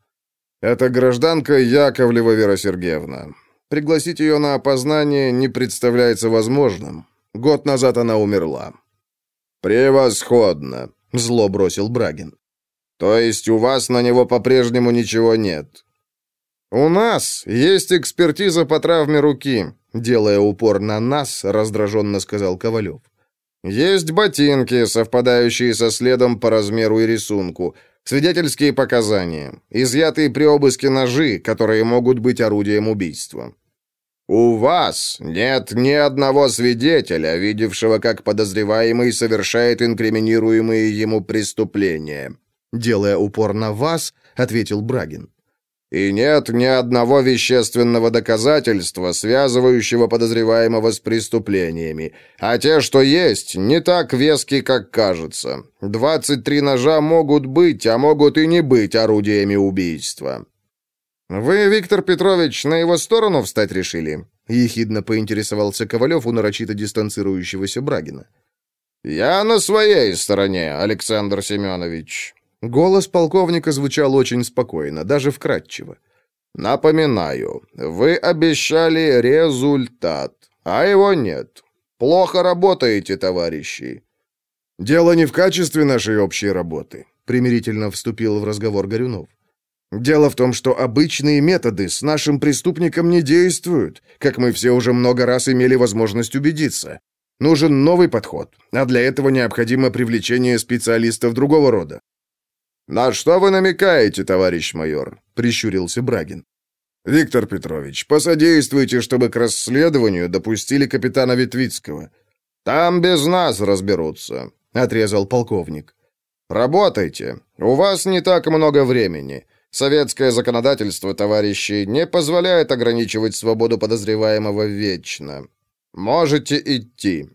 «Это гражданка Яковлева Вера Сергеевна. Пригласить ее на опознание не представляется возможным. Год назад она умерла». «Превосходно», — зло бросил Брагин. «То есть у вас на него по-прежнему ничего нет?» «У нас есть экспертиза по травме руки», — делая упор на нас, раздраженно сказал Ковалев. «Есть ботинки, совпадающие со следом по размеру и рисунку, свидетельские показания, изъятые при обыске ножи, которые могут быть орудием убийства. «У вас нет ни одного свидетеля, видевшего, как подозреваемый совершает инкриминируемые ему преступления». Делая упор на «вас», ответил Брагин. «И нет ни одного вещественного доказательства, связывающего подозреваемого с преступлениями. А те, что есть, не так вески, как кажется. 23 ножа могут быть, а могут и не быть орудиями убийства». «Вы, Виктор Петрович, на его сторону встать решили?» — ехидно поинтересовался Ковалев у нарочито дистанцирующегося Брагина. «Я на своей стороне, Александр Семенович». Голос полковника звучал очень спокойно, даже вкратчиво. «Напоминаю, вы обещали результат, а его нет. Плохо работаете, товарищи». «Дело не в качестве нашей общей работы», — примирительно вступил в разговор Горюнов. Дело в том, что обычные методы с нашим преступником не действуют, как мы все уже много раз имели возможность убедиться. Нужен новый подход, а для этого необходимо привлечение специалистов другого рода. «На что вы намекаете, товарищ майор?» — прищурился Брагин. «Виктор Петрович, посодействуйте, чтобы к расследованию допустили капитана Ветвицкого. Там без нас разберутся», — отрезал полковник. «Работайте. У вас не так много времени. Советское законодательство, товарищи, не позволяет ограничивать свободу подозреваемого вечно. Можете идти».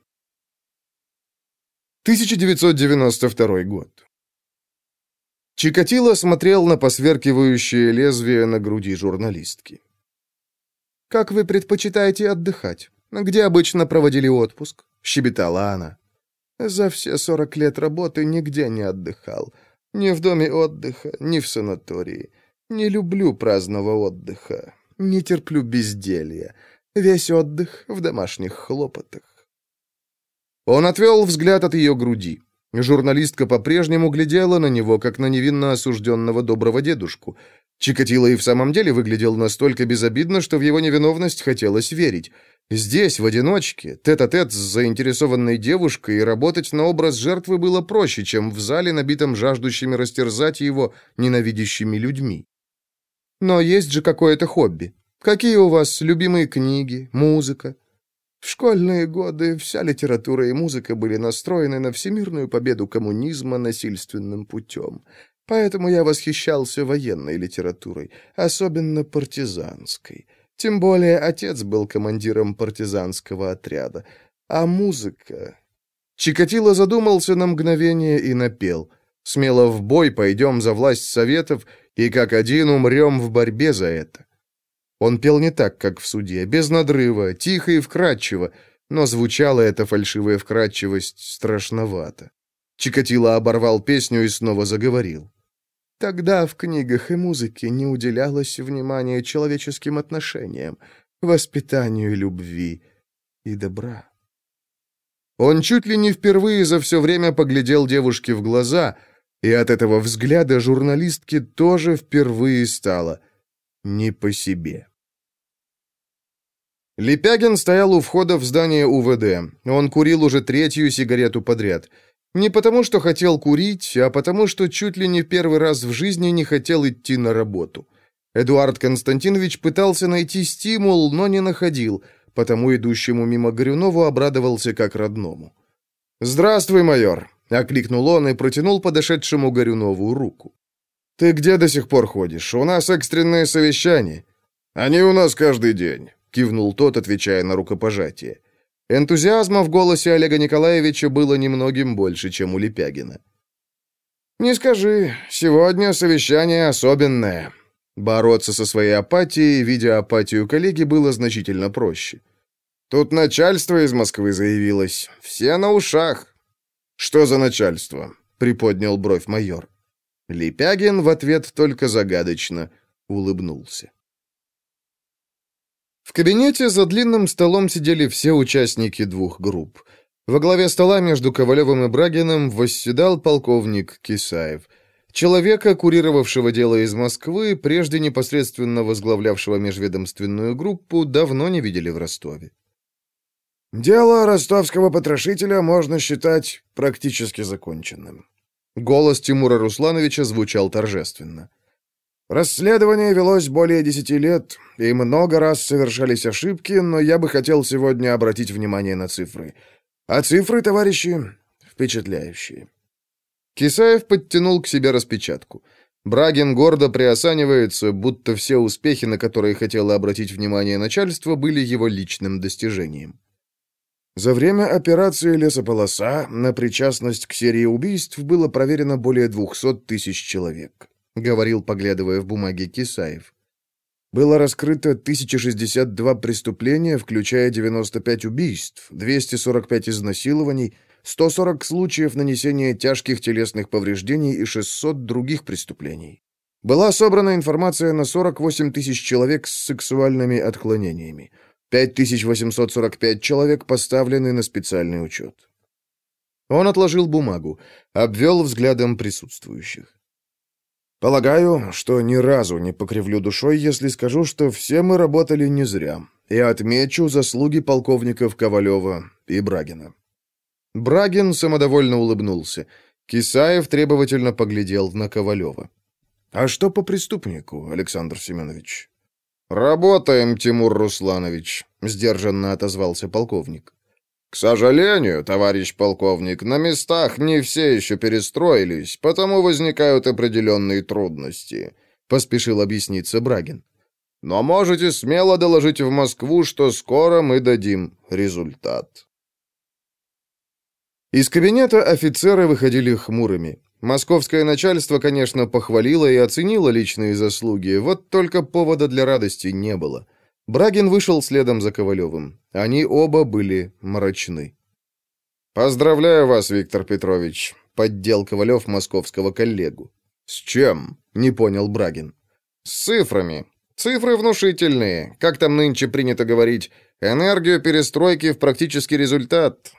1992 год. Чикатило смотрел на посверкивающее лезвие на груди журналистки. «Как вы предпочитаете отдыхать? Где обычно проводили отпуск?» — щебетала она. «За все сорок лет работы нигде не отдыхал. Ни в доме отдыха, ни в санатории. Не люблю праздного отдыха. Не терплю безделья. Весь отдых в домашних хлопотах». Он отвел взгляд от ее груди. Журналистка по-прежнему глядела на него, как на невинно осужденного доброго дедушку. Чикатило и в самом деле выглядел настолько безобидно, что в его невиновность хотелось верить. Здесь, в одиночке, тет-а-тет -тет с заинтересованной девушкой, работать на образ жертвы было проще, чем в зале, набитом жаждущими растерзать его ненавидящими людьми. Но есть же какое-то хобби. Какие у вас любимые книги, музыка? В школьные годы вся литература и музыка были настроены на всемирную победу коммунизма насильственным путем. Поэтому я восхищался военной литературой, особенно партизанской. Тем более отец был командиром партизанского отряда. А музыка... Чикатило задумался на мгновение и напел. «Смело в бой пойдем за власть советов, и как один умрем в борьбе за это». Он пел не так, как в суде, без надрыва, тихо и вкрадчиво, но звучала эта фальшивая вкрадчивость страшновато. Чикатило оборвал песню и снова заговорил. Тогда в книгах и музыке не уделялось внимания человеческим отношениям, воспитанию любви и добра. Он чуть ли не впервые за все время поглядел девушке в глаза, и от этого взгляда журналистке тоже впервые стало не по себе. Лепягин стоял у входа в здание УВД. Он курил уже третью сигарету подряд. Не потому, что хотел курить, а потому, что чуть ли не в первый раз в жизни не хотел идти на работу. Эдуард Константинович пытался найти стимул, но не находил, потому идущему мимо Горюнову обрадовался как родному. «Здравствуй, майор!» — окликнул он и протянул подошедшему Горюнову руку. «Ты где до сих пор ходишь? У нас экстренное совещание». «Они у нас каждый день. — кивнул тот, отвечая на рукопожатие. Энтузиазма в голосе Олега Николаевича было немногим больше, чем у Лепягина. «Не скажи, сегодня совещание особенное». Бороться со своей апатией, видя апатию коллеги, было значительно проще. «Тут начальство из Москвы заявилось. Все на ушах». «Что за начальство?» — приподнял бровь майор. Лепягин в ответ только загадочно улыбнулся. В кабинете за длинным столом сидели все участники двух групп. Во главе стола между Ковалевым и Брагиным восседал полковник Кисаев. Человека, курировавшего дело из Москвы, прежде непосредственно возглавлявшего межведомственную группу, давно не видели в Ростове. «Дело ростовского потрошителя можно считать практически законченным». Голос Тимура Руслановича звучал торжественно. Расследование велось более десяти лет, и много раз совершались ошибки, но я бы хотел сегодня обратить внимание на цифры. А цифры, товарищи, впечатляющие. Кисаев подтянул к себе распечатку. Брагин гордо приосанивается, будто все успехи, на которые хотело обратить внимание начальство, были его личным достижением. За время операции «Лесополоса» на причастность к серии убийств было проверено более 200 тысяч человек. — говорил, поглядывая в бумаги Кисаев. Было раскрыто 1062 преступления, включая 95 убийств, 245 изнасилований, 140 случаев нанесения тяжких телесных повреждений и 600 других преступлений. Была собрана информация на 48 тысяч человек с сексуальными отклонениями. 5845 человек поставлены на специальный учет. Он отложил бумагу, обвел взглядом присутствующих. Полагаю, что ни разу не покривлю душой, если скажу, что все мы работали не зря, и отмечу заслуги полковников Ковалева и Брагина». Брагин самодовольно улыбнулся. Кисаев требовательно поглядел на Ковалева. «А что по преступнику, Александр Семенович?» «Работаем, Тимур Русланович», — сдержанно отозвался полковник. «К сожалению, товарищ полковник, на местах не все еще перестроились, потому возникают определенные трудности», — поспешил объясниться Брагин. «Но можете смело доложить в Москву, что скоро мы дадим результат». Из кабинета офицеры выходили хмурыми. Московское начальство, конечно, похвалило и оценило личные заслуги, вот только повода для радости не было. Брагин вышел следом за Ковалевым. Они оба были мрачны. «Поздравляю вас, Виктор Петрович», — поддел Ковалев московского коллегу. «С чем?» — не понял Брагин. «С цифрами. Цифры внушительные. Как там нынче принято говорить? Энергию перестройки в практический результат.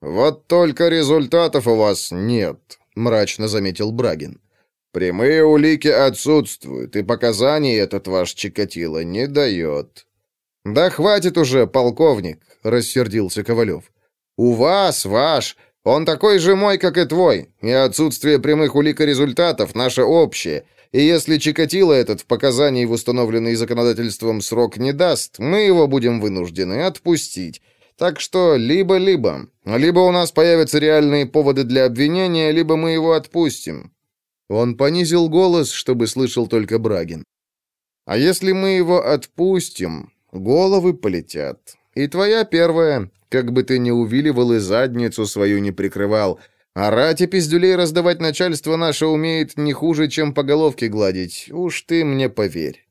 Вот только результатов у вас нет», — мрачно заметил Брагин. Прямые улики отсутствуют, и показаний этот ваш Чикатило не дает». «Да хватит уже, полковник», — рассердился Ковалев. «У вас, ваш, он такой же мой, как и твой, и отсутствие прямых улик и результатов наше общее. И если Чикатило этот в показании в установленный законодательством срок не даст, мы его будем вынуждены отпустить. Так что либо-либо. Либо у нас появятся реальные поводы для обвинения, либо мы его отпустим. Он понизил голос, чтобы слышал только Брагин. «А если мы его отпустим, головы полетят. И твоя первая, как бы ты ни увиливал и задницу свою не прикрывал, орать и пиздюлей раздавать начальство наше умеет не хуже, чем по головке гладить. Уж ты мне поверь».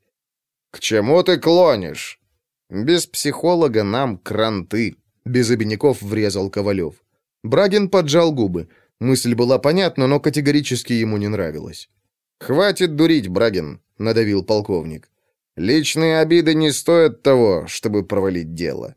«К чему ты клонишь?» «Без психолога нам кранты», — без обиняков врезал Ковалев. Брагин поджал губы. Мысль была понятна, но категорически ему не нравилась. «Хватит дурить, Брагин», — надавил полковник. «Личные обиды не стоят того, чтобы провалить дело».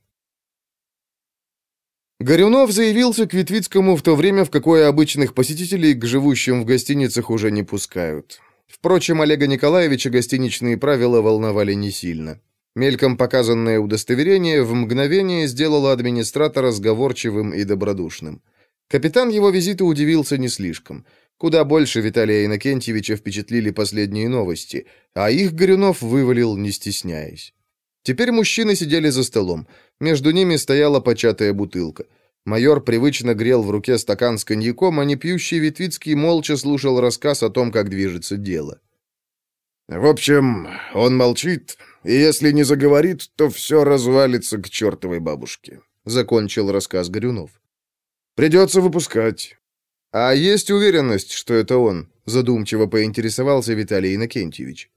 Горюнов заявился к Витвицкому в то время, в какое обычных посетителей к живущим в гостиницах уже не пускают. Впрочем, Олега Николаевича гостиничные правила волновали не сильно. Мельком показанное удостоверение в мгновение сделало администратора сговорчивым и добродушным. Капитан его визита удивился не слишком. Куда больше Виталия Иннокентьевича впечатлили последние новости, а их Горюнов вывалил, не стесняясь. Теперь мужчины сидели за столом. Между ними стояла початая бутылка. Майор привычно грел в руке стакан с коньяком, а не пьющий Витвицкий молча слушал рассказ о том, как движется дело. «В общем, он молчит, и если не заговорит, то все развалится к чертовой бабушке», — закончил рассказ Горюнов. Придется выпускать. А есть уверенность, что это он? Задумчиво поинтересовался Виталий Иннокентьевич.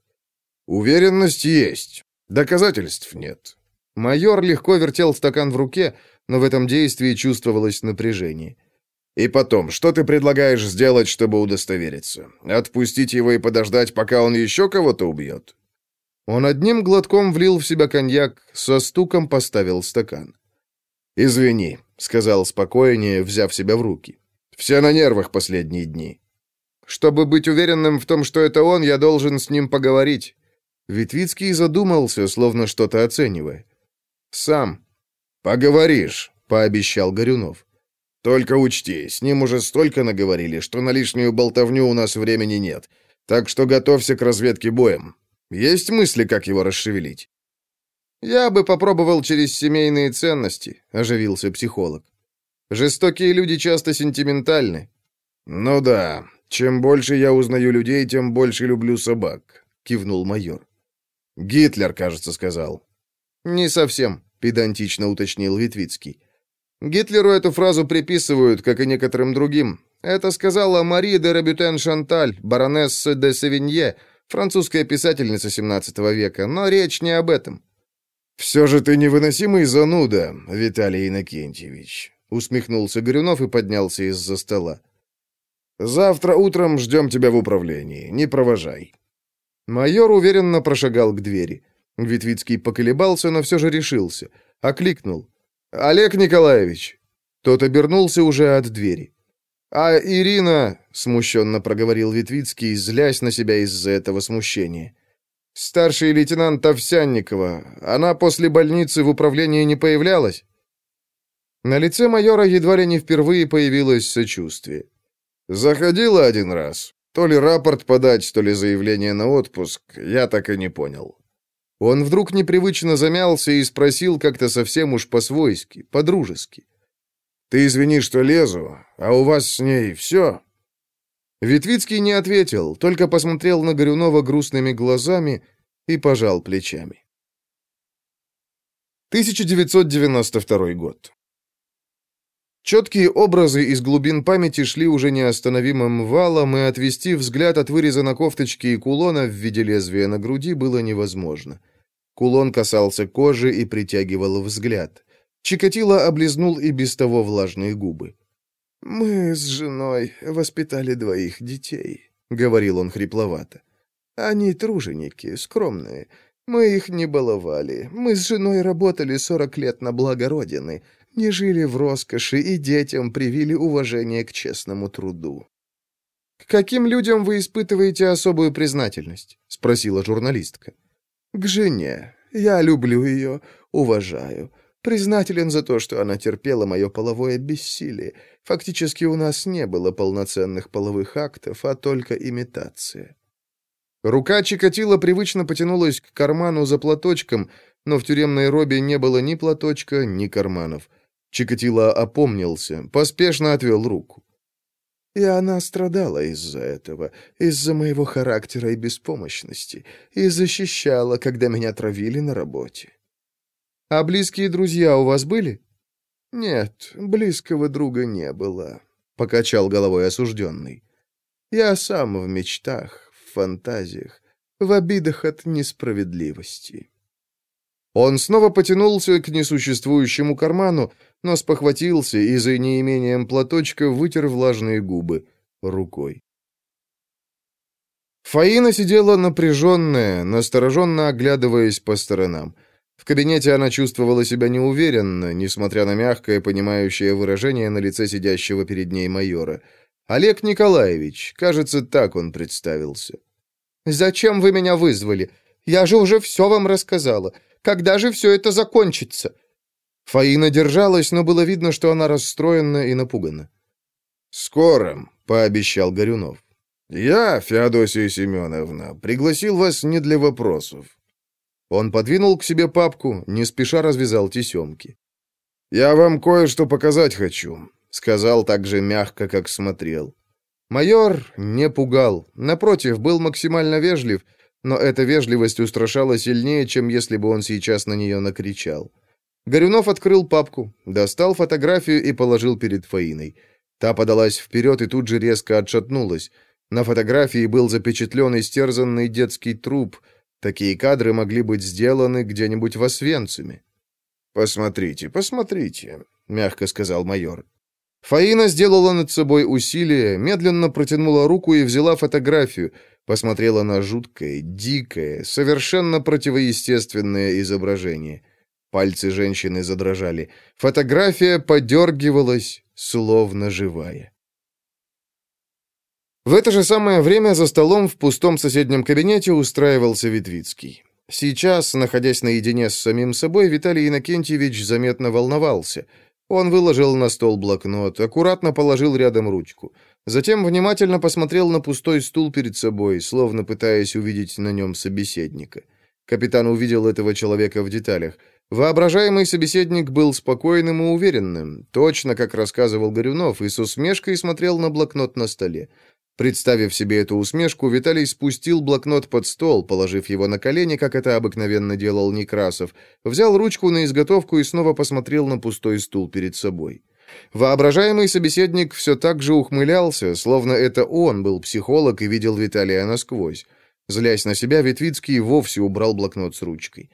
Уверенность есть. Доказательств нет. Майор легко вертел стакан в руке, но в этом действии чувствовалось напряжение. И потом, что ты предлагаешь сделать, чтобы удостовериться? Отпустить его и подождать, пока он еще кого-то убьет? Он одним глотком влил в себя коньяк, со стуком поставил стакан. «Извини», — сказал спокойнее, взяв себя в руки. «Все на нервах последние дни». «Чтобы быть уверенным в том, что это он, я должен с ним поговорить». Витвицкий задумался, словно что-то оценивая. «Сам». «Поговоришь», — пообещал Горюнов. «Только учти, с ним уже столько наговорили, что на лишнюю болтовню у нас времени нет. Так что готовься к разведке боем. Есть мысли, как его расшевелить?» «Я бы попробовал через семейные ценности», — оживился психолог. «Жестокие люди часто сентиментальны». «Ну да, чем больше я узнаю людей, тем больше люблю собак», — кивнул майор. «Гитлер, кажется, сказал». «Не совсем», — педантично уточнил Витвицкий. «Гитлеру эту фразу приписывают, как и некоторым другим. Это сказала Мари де Рабютен Шанталь, баронесса де Савинье, французская писательница XVII века, но речь не об этом». «Все же ты невыносимый зануда, Виталий Иннокентьевич», — усмехнулся Горюнов и поднялся из-за стола. «Завтра утром ждем тебя в управлении, не провожай». Майор уверенно прошагал к двери. Витвицкий поколебался, но все же решился. Окликнул. «Олег Николаевич!» Тот обернулся уже от двери. А Ирина, смущенно проговорил Витвицкий, злясь на себя из-за этого смущения. Старший лейтенант Овсянникова, она после больницы в управлении не появлялась? На лице майора едва ли не впервые появилось сочувствие. Заходила один раз. То ли рапорт подать, то ли заявление на отпуск, я так и не понял. Он вдруг непривычно замялся и спросил как-то совсем уж по-свойски, по-дружески. «Ты извини, что лезу, а у вас с ней все?» Витвицкий не ответил, только посмотрел на Горюнова грустными глазами и пожал плечами. 1992 год. Четкие образы из глубин памяти шли уже неостановимым валом, и отвести взгляд от выреза на кофточке и кулона в виде лезвия на груди было невозможно. Кулон касался кожи и притягивал взгляд. Чикатило облизнул и без того влажные губы. «Мы с женой воспитали двоих детей», — говорил он хрипловато. «Они труженики, скромные. Мы их не баловали. Мы с женой работали сорок лет на благо Родины, не жили в роскоши и детям привили уважение к честному труду». «К каким людям вы испытываете особую признательность?» — спросила журналистка. К жене. Я люблю ее, уважаю. Признателен за то, что она терпела мое половое бессилие. Фактически у нас не было полноценных половых актов, а только имитация. Рука Чикатила привычно потянулась к карману за платочком, но в тюремной робе не было ни платочка, ни карманов. Чикатило опомнился, поспешно отвел руку. И она страдала из-за этого, из-за моего характера и беспомощности, и защищала, когда меня травили на работе. А близкие друзья у вас были? Нет, близкого друга не было, покачал головой осужденный. Я сам в мечтах, в фантазиях, в обидах от несправедливости. Он снова потянулся к несуществующему карману, но спохватился и за неимением платочка вытер влажные губы рукой. Фаина сидела напряженная, настороженно оглядываясь по сторонам. В кабинете она чувствовала себя неуверенно, несмотря на мягкое, понимающее выражение на лице сидящего перед ней майора. «Олег Николаевич, кажется, так он представился». «Зачем вы меня вызвали? Я же уже все вам рассказала. Когда же все это закончится?» Фаина держалась, но было видно, что она расстроена и напугана. «Скоро», — пообещал Горюнов. «Я, Феодосия Семеновна, пригласил вас не для вопросов». Он подвинул к себе папку, не спеша развязал тесемки. «Я вам кое-что показать хочу», — сказал так же мягко, как смотрел. Майор не пугал, напротив, был максимально вежлив, но эта вежливость устрашала сильнее, чем если бы он сейчас на нее накричал. Горюнов открыл папку, достал фотографию и положил перед Фаиной. Та подалась вперед и тут же резко отшатнулась. На фотографии был запечатлен истерзанный детский труп. Такие кадры могли быть сделаны где-нибудь в Освенциме. «Посмотрите, посмотрите», — мягко сказал майор. Фаина сделала над собой усилие, медленно протянула руку и взяла фотографию, посмотрела на жуткое, дикое, совершенно противоестественное изображение. Пальцы женщины задрожали. Фотография подергивалась, словно живая. В это же самое время за столом в пустом соседнем кабинете устраивался Витвицкий. Сейчас, находясь наедине с самим собой, Виталий Иннокентьевич заметно волновался. Он выложил на стол блокнот, аккуратно положил рядом ручку. Затем внимательно посмотрел на пустой стул перед собой, словно пытаясь увидеть на нем собеседника. Капитан увидел этого человека в деталях – Воображаемый собеседник был спокойным и уверенным, точно как рассказывал Горюнов, и с усмешкой смотрел на блокнот на столе. Представив себе эту усмешку, Виталий спустил блокнот под стол, положив его на колени, как это обыкновенно делал Некрасов, взял ручку на изготовку и снова посмотрел на пустой стул перед собой. Воображаемый собеседник все так же ухмылялся, словно это он был психолог и видел Виталия насквозь. Злясь на себя, Витвицкий вовсе убрал блокнот с ручкой.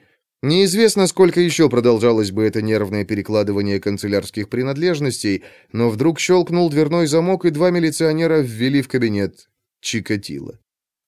Неизвестно, сколько еще продолжалось бы это нервное перекладывание канцелярских принадлежностей, но вдруг щелкнул дверной замок, и два милиционера ввели в кабинет Чикатило.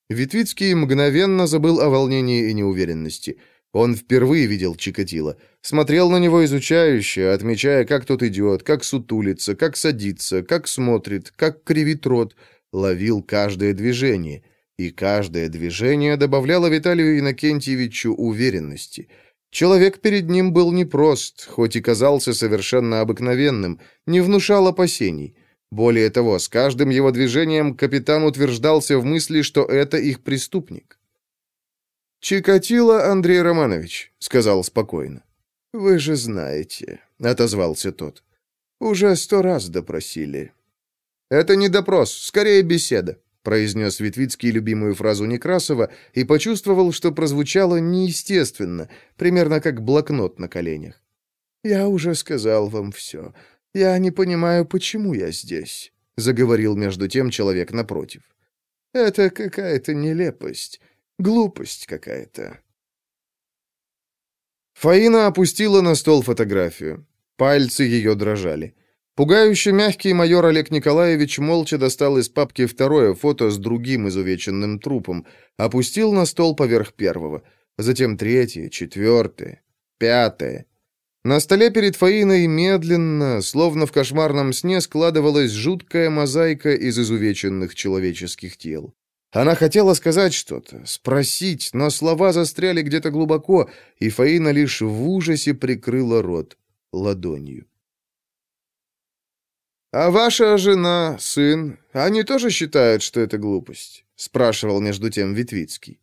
Витвицкий мгновенно забыл о волнении и неуверенности. Он впервые видел Чикатило. Смотрел на него изучающе, отмечая, как тот идет, как сутулится, как садится, как смотрит, как кривит рот, ловил каждое движение. И каждое движение добавляло Виталию Иннокентьевичу уверенности. Человек перед ним был непрост, хоть и казался совершенно обыкновенным, не внушал опасений. Более того, с каждым его движением капитан утверждался в мысли, что это их преступник. «Чикатило, Андрей Романович», — сказал спокойно. «Вы же знаете», — отозвался тот. «Уже сто раз допросили». «Это не допрос, скорее беседа», — произнес Витвицкий любимую фразу Некрасова и почувствовал, что прозвучало неестественно, примерно как блокнот на коленях. «Я уже сказал вам все. Я не понимаю, почему я здесь», — заговорил между тем человек напротив. «Это какая-то нелепость, глупость какая-то». Фаина опустила на стол фотографию. Пальцы ее дрожали. Пугающе мягкий майор Олег Николаевич молча достал из папки второе фото с другим изувеченным трупом, опустил на стол поверх первого, затем третье, четвертое, пятое. На столе перед Фаиной медленно, словно в кошмарном сне, складывалась жуткая мозаика из изувеченных человеческих тел. Она хотела сказать что-то, спросить, но слова застряли где-то глубоко, и Фаина лишь в ужасе прикрыла рот ладонью. «А ваша жена, сын, они тоже считают, что это глупость?» — спрашивал между тем Витвицкий.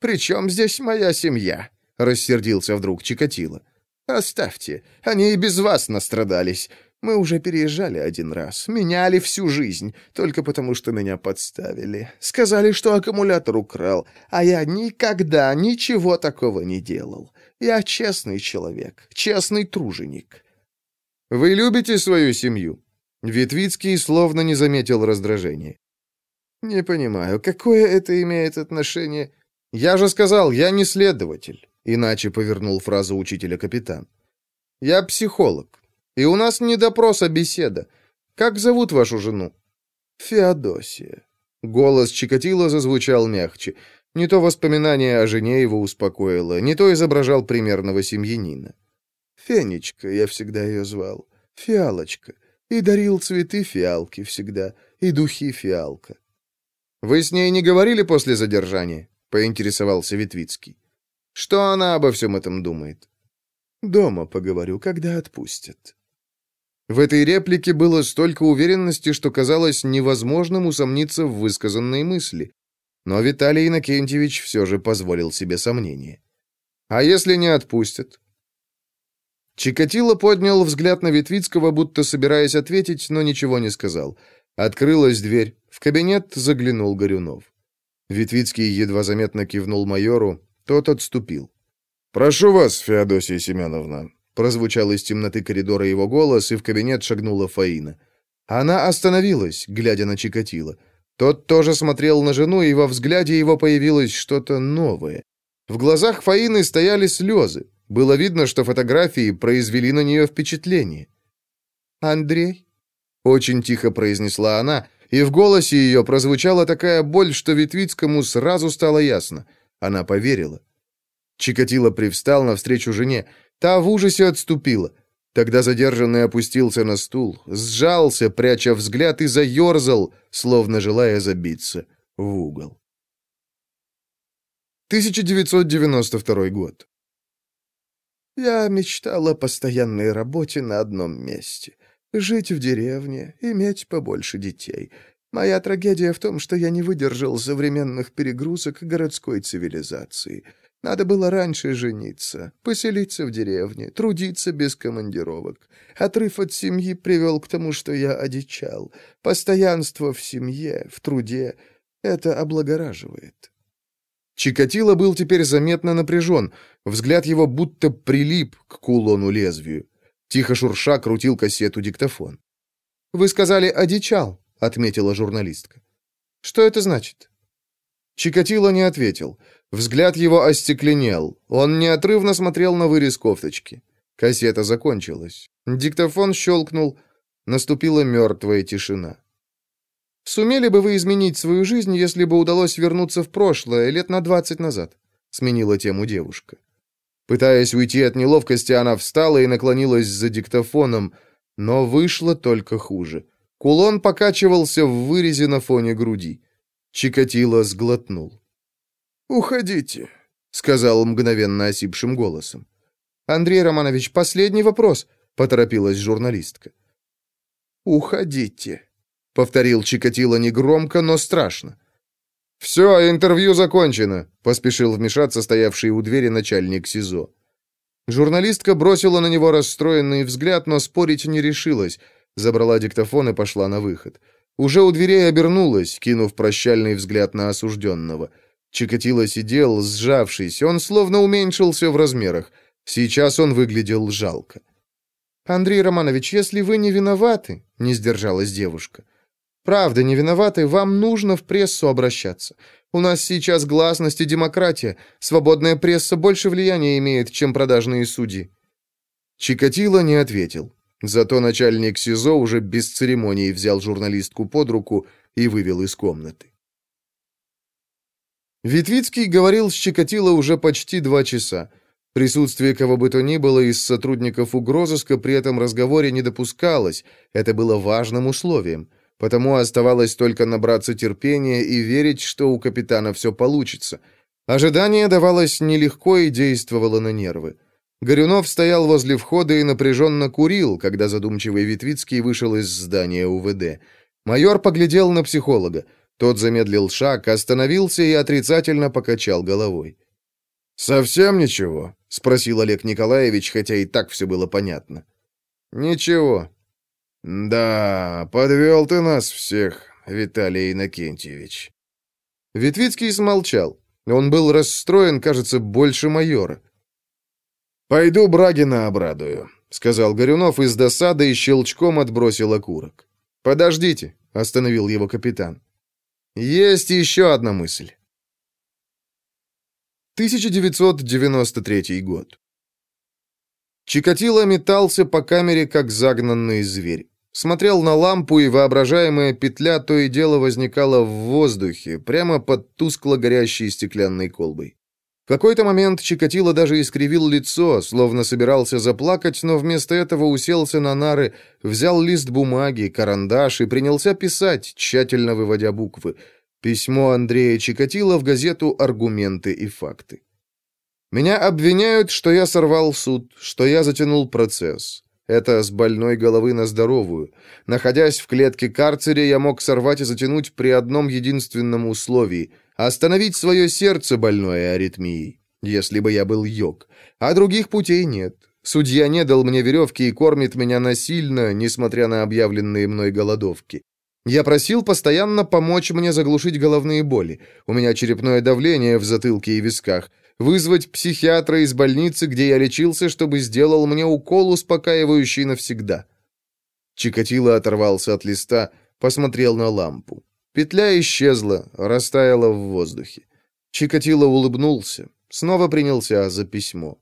«При чем здесь моя семья?» — рассердился вдруг Чикатило. «Оставьте, они и без вас настрадались. Мы уже переезжали один раз, меняли всю жизнь, только потому что меня подставили. Сказали, что аккумулятор украл, а я никогда ничего такого не делал. Я честный человек, честный труженик». «Вы любите свою семью?» Ветвицкий словно не заметил раздражения. «Не понимаю, какое это имеет отношение...» «Я же сказал, я не следователь», — иначе повернул фразу учителя капитан. «Я психолог. И у нас не допрос, а беседа. Как зовут вашу жену?» «Феодосия». Голос Чикатило зазвучал мягче. Не то воспоминание о жене его успокоило, не то изображал примерного семьянина. «Фенечка, я всегда ее звал. Фиалочка. И дарил цветы фиалки всегда, и духи фиалка». «Вы с ней не говорили после задержания?» — поинтересовался Витвицкий. «Что она обо всем этом думает?» «Дома поговорю, когда отпустят». В этой реплике было столько уверенности, что казалось невозможным усомниться в высказанной мысли. Но Виталий Иннокентьевич все же позволил себе сомнение. «А если не отпустят?» Чикатило поднял взгляд на Ветвицкого, будто собираясь ответить, но ничего не сказал. Открылась дверь. В кабинет заглянул Горюнов. Ветвицкий едва заметно кивнул майору, тот отступил. «Прошу вас, Феодосия Семеновна, Прозвучал из темноты коридора его голос, и в кабинет шагнула Фаина. Она остановилась, глядя на Чикатило. Тот тоже смотрел на жену, и во взгляде его появилось что-то новое. В глазах Фаины стояли слезы. Было видно, что фотографии произвели на нее впечатление. «Андрей?» — очень тихо произнесла она, и в голосе ее прозвучала такая боль, что Витвицкому сразу стало ясно. Она поверила. Чикатило привстал навстречу жене. Та в ужасе отступила. Тогда задержанный опустился на стул, сжался, пряча взгляд, и заерзал, словно желая забиться в угол. 1992 год. Я мечтал о постоянной работе на одном месте. Жить в деревне, иметь побольше детей. Моя трагедия в том, что я не выдержал современных перегрузок городской цивилизации — надо было раньше жениться, поселиться в деревне, трудиться без командировок. Отрыв от семьи привел к тому, что я одичал. Постоянство в семье, в труде — это облагораживает. Чикатило был теперь заметно напряжен, взгляд его будто прилип к кулону-лезвию. Тихо шурша крутил кассету диктофон. «Вы сказали «одичал», — отметила журналистка. «Что это значит?» Чикатило не ответил. Взгляд его остекленел. Он неотрывно смотрел на вырез кофточки. Кассета закончилась. Диктофон щелкнул. Наступила мертвая тишина. «Сумели бы вы изменить свою жизнь, если бы удалось вернуться в прошлое, лет на двадцать назад?» — сменила тему девушка. Пытаясь уйти от неловкости, она встала и наклонилась за диктофоном, но вышло только хуже. Кулон покачивался в вырезе на фоне груди. Чикатило сглотнул. «Уходите», — сказал мгновенно осипшим голосом. «Андрей Романович, последний вопрос», — поторопилась журналистка. «Уходите», — повторил Чикатило негромко, но страшно. «Все, интервью закончено», — поспешил вмешаться стоявший у двери начальник СИЗО. Журналистка бросила на него расстроенный взгляд, но спорить не решилась, забрала диктофон и пошла на выход. Уже у дверей обернулась, кинув прощальный взгляд на осужденного. Чикатило сидел, сжавшись, он словно уменьшился в размерах. Сейчас он выглядел жалко. «Андрей Романович, если вы не виноваты», — не сдержалась девушка, — Правда, не виноваты, вам нужно в прессу обращаться. У нас сейчас гласность и демократия. Свободная пресса больше влияния имеет, чем продажные судьи». Чикатило не ответил. Зато начальник СИЗО уже без церемоний взял журналистку под руку и вывел из комнаты. Витвицкий говорил с Чикатило уже почти два часа. Присутствие кого бы то ни было из сотрудников угрозыска при этом разговоре не допускалось. Это было важным условием потому оставалось только набраться терпения и верить, что у капитана все получится. Ожидание давалось нелегко и действовало на нервы. Горюнов стоял возле входа и напряженно курил, когда задумчивый Витвицкий вышел из здания УВД. Майор поглядел на психолога. Тот замедлил шаг, остановился и отрицательно покачал головой. «Совсем ничего?» — спросил Олег Николаевич, хотя и так все было понятно. «Ничего», «Да, подвел ты нас всех, Виталий Иннокентьевич». Витвицкий смолчал. Он был расстроен, кажется, больше майора. «Пойду Брагина обрадую», — сказал Горюнов и с досадой щелчком отбросил окурок. «Подождите», — остановил его капитан. «Есть еще одна мысль». 1993 год. Чикатило метался по камере, как загнанный зверь. Смотрел на лампу, и воображаемая петля то и дело возникала в воздухе, прямо под тускло горящей стеклянной колбой. В какой-то момент Чикатило даже искривил лицо, словно собирался заплакать, но вместо этого уселся на нары, взял лист бумаги, карандаш и принялся писать, тщательно выводя буквы. Письмо Андрея Чикатило в газету «Аргументы и факты». «Меня обвиняют, что я сорвал суд, что я затянул процесс. Это с больной головы на здоровую. Находясь в клетке карцере, я мог сорвать и затянуть при одном единственном условии — остановить свое сердце больное аритмией, если бы я был йог. А других путей нет. Судья не дал мне веревки и кормит меня насильно, несмотря на объявленные мной голодовки. Я просил постоянно помочь мне заглушить головные боли. У меня черепное давление в затылке и висках вызвать психиатра из больницы, где я лечился, чтобы сделал мне укол, успокаивающий навсегда. Чикатило оторвался от листа, посмотрел на лампу. Петля исчезла, растаяла в воздухе. Чикатило улыбнулся, снова принялся за письмо.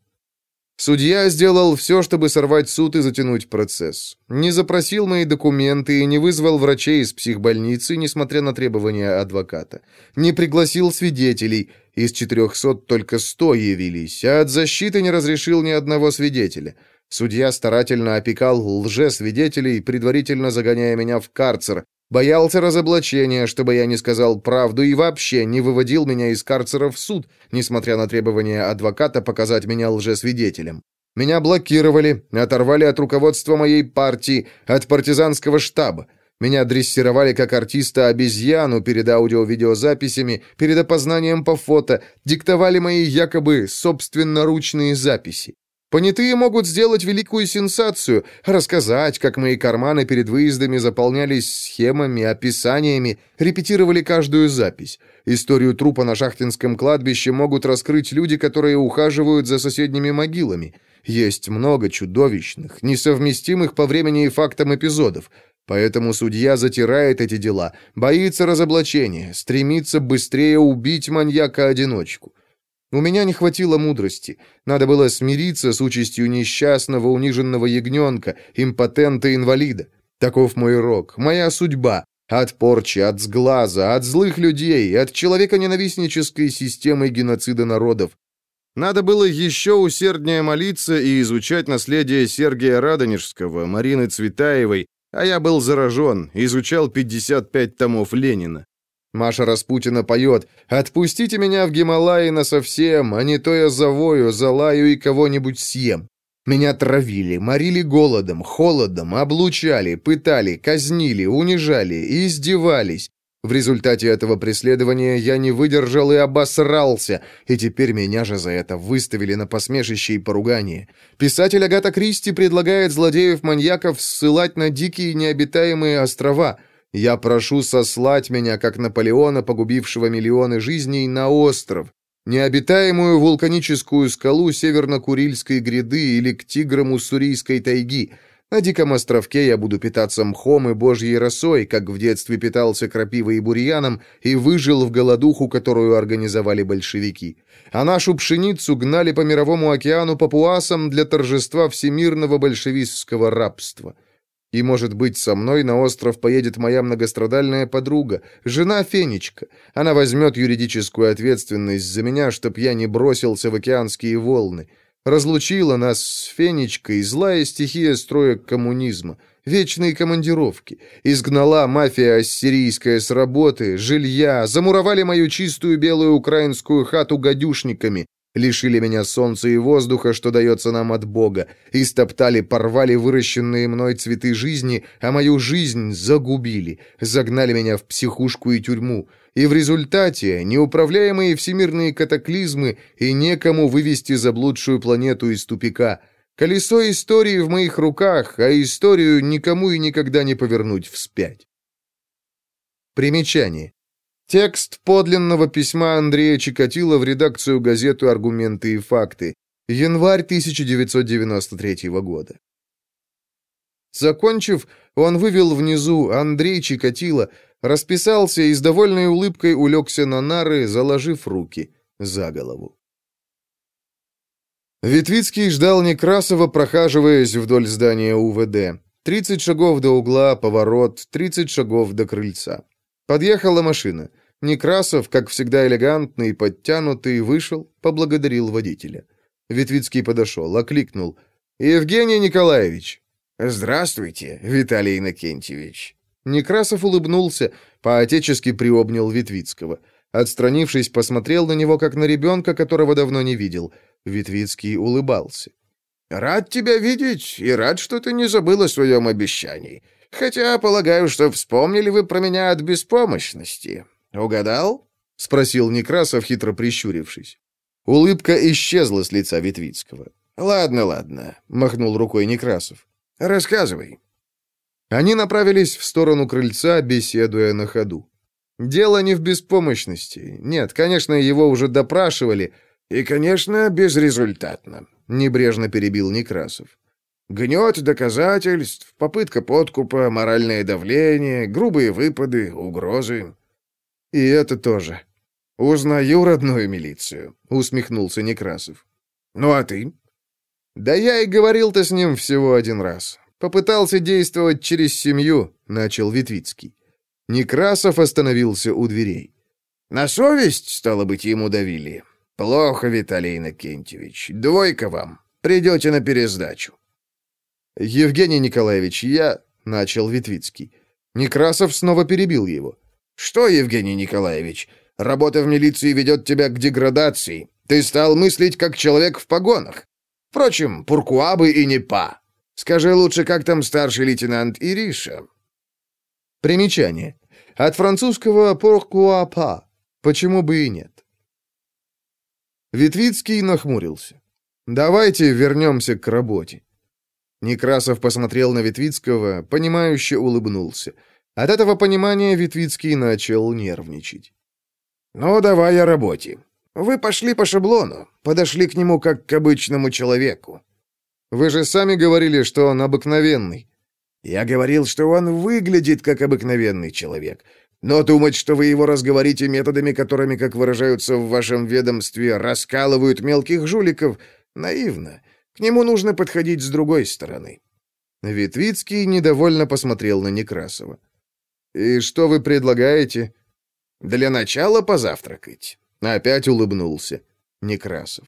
Судья сделал все, чтобы сорвать суд и затянуть процесс. Не запросил мои документы и не вызвал врачей из психбольницы, несмотря на требования адвоката. Не пригласил свидетелей, из 400 только 100 явились, а от защиты не разрешил ни одного свидетеля. Судья старательно опекал лжесвидетелей, предварительно загоняя меня в карцер, Боялся разоблачения, чтобы я не сказал правду и вообще не выводил меня из карцера в суд, несмотря на требования адвоката показать меня лжесвидетелем. Меня блокировали, оторвали от руководства моей партии, от партизанского штаба. Меня дрессировали как артиста-обезьяну перед аудио-видеозаписями, перед опознанием по фото, диктовали мои якобы собственноручные записи. Понятые могут сделать великую сенсацию, рассказать, как мои карманы перед выездами заполнялись схемами, описаниями, репетировали каждую запись. Историю трупа на шахтинском кладбище могут раскрыть люди, которые ухаживают за соседними могилами. Есть много чудовищных, несовместимых по времени и фактам эпизодов. Поэтому судья затирает эти дела, боится разоблачения, стремится быстрее убить маньяка-одиночку. У меня не хватило мудрости. Надо было смириться с участью несчастного, униженного ягненка, импотента-инвалида. Таков мой рок, моя судьба. От порчи, от сглаза, от злых людей, от человека-ненавистнической системы геноцида народов. Надо было еще усерднее молиться и изучать наследие Сергия Радонежского, Марины Цветаевой, а я был заражен, изучал 55 томов Ленина. Маша Распутина поет «Отпустите меня в Гималаи насовсем, а не то я завою, залаю и кого-нибудь съем». Меня травили, морили голодом, холодом, облучали, пытали, казнили, унижали и издевались. В результате этого преследования я не выдержал и обосрался, и теперь меня же за это выставили на посмешище и поругание. Писатель Агата Кристи предлагает злодеев-маньяков ссылать на дикие необитаемые острова. Я прошу сослать меня, как Наполеона, погубившего миллионы жизней, на остров, необитаемую вулканическую скалу Северно-Курильской гряды или к тиграм Уссурийской тайги — на диком островке я буду питаться мхом и божьей росой, как в детстве питался крапивой и бурьяном, и выжил в голодуху, которую организовали большевики. А нашу пшеницу гнали по мировому океану папуасам для торжества всемирного большевистского рабства. И, может быть, со мной на остров поедет моя многострадальная подруга, жена Фенечка. Она возьмет юридическую ответственность за меня, чтоб я не бросился в океанские волны. Разлучила нас с Фенечкой злая стихия строек коммунизма, вечные командировки. Изгнала мафия ассирийская с работы, жилья, замуровали мою чистую белую украинскую хату гадюшниками, лишили меня солнца и воздуха, что дается нам от Бога, истоптали, порвали выращенные мной цветы жизни, а мою жизнь загубили, загнали меня в психушку и тюрьму и в результате неуправляемые всемирные катаклизмы и некому вывести заблудшую планету из тупика. Колесо истории в моих руках, а историю никому и никогда не повернуть вспять. Примечание. Текст подлинного письма Андрея Чикатило в редакцию газеты «Аргументы и факты». Январь 1993 года. Закончив, он вывел внизу Андрей Чикатило, расписался и с довольной улыбкой улегся на нары, заложив руки за голову. Витвицкий ждал Некрасова, прохаживаясь вдоль здания УВД. Тридцать шагов до угла, поворот, тридцать шагов до крыльца. Подъехала машина. Некрасов, как всегда элегантный, подтянутый, вышел, поблагодарил водителя. Витвицкий подошел, окликнул. «Евгений Николаевич!» «Здравствуйте, Виталий Иннокентьевич!» Некрасов улыбнулся, поотечески приобнял Витвицкого. Отстранившись, посмотрел на него, как на ребенка, которого давно не видел. Витвицкий улыбался. «Рад тебя видеть и рад, что ты не забыл о своем обещании. Хотя, полагаю, что вспомнили вы про меня от беспомощности. Угадал?» — спросил Некрасов, хитро прищурившись. Улыбка исчезла с лица Витвицкого. «Ладно, ладно», — махнул рукой Некрасов. «Рассказывай». Они направились в сторону крыльца, беседуя на ходу. Дело не в беспомощности. Нет, конечно, его уже допрашивали. И, конечно, безрезультатно, — небрежно перебил Некрасов. Гнет доказательств, попытка подкупа, моральное давление, грубые выпады, угрозы. И это тоже. Узнаю родную милицию, — усмехнулся Некрасов. Ну а ты? Да я и говорил-то с ним всего один раз. Попытался действовать через семью, начал Витвицкий. Некрасов остановился у дверей. На совесть, стало быть, ему давили. Плохо, Виталий Иннокентьевич. Двойка вам. Придете на пересдачу. Евгений Николаевич, я... Начал Витвицкий. Некрасов снова перебил его. «Что, Евгений Николаевич, работа в милиции ведет тебя к деградации. Ты стал мыслить как человек в погонах. Впрочем, пуркуабы и не па. Скажи лучше, как там старший лейтенант Ириша?» Примечание. От французского «pourquoi pas» — «почему бы и нет». Витвицкий нахмурился. «Давайте вернемся к работе». Некрасов посмотрел на Витвицкого, понимающе улыбнулся. От этого понимания Витвицкий начал нервничать. «Ну, давай о работе. Вы пошли по шаблону, подошли к нему как к обычному человеку. Вы же сами говорили, что он обыкновенный. Я говорил, что он выглядит как обыкновенный человек. Но думать, что вы его разговорите методами, которыми, как выражаются в вашем ведомстве, раскалывают мелких жуликов, наивно. К нему нужно подходить с другой стороны. Витвицкий недовольно посмотрел на Некрасова. «И что вы предлагаете?» «Для начала позавтракать». Опять улыбнулся Некрасов.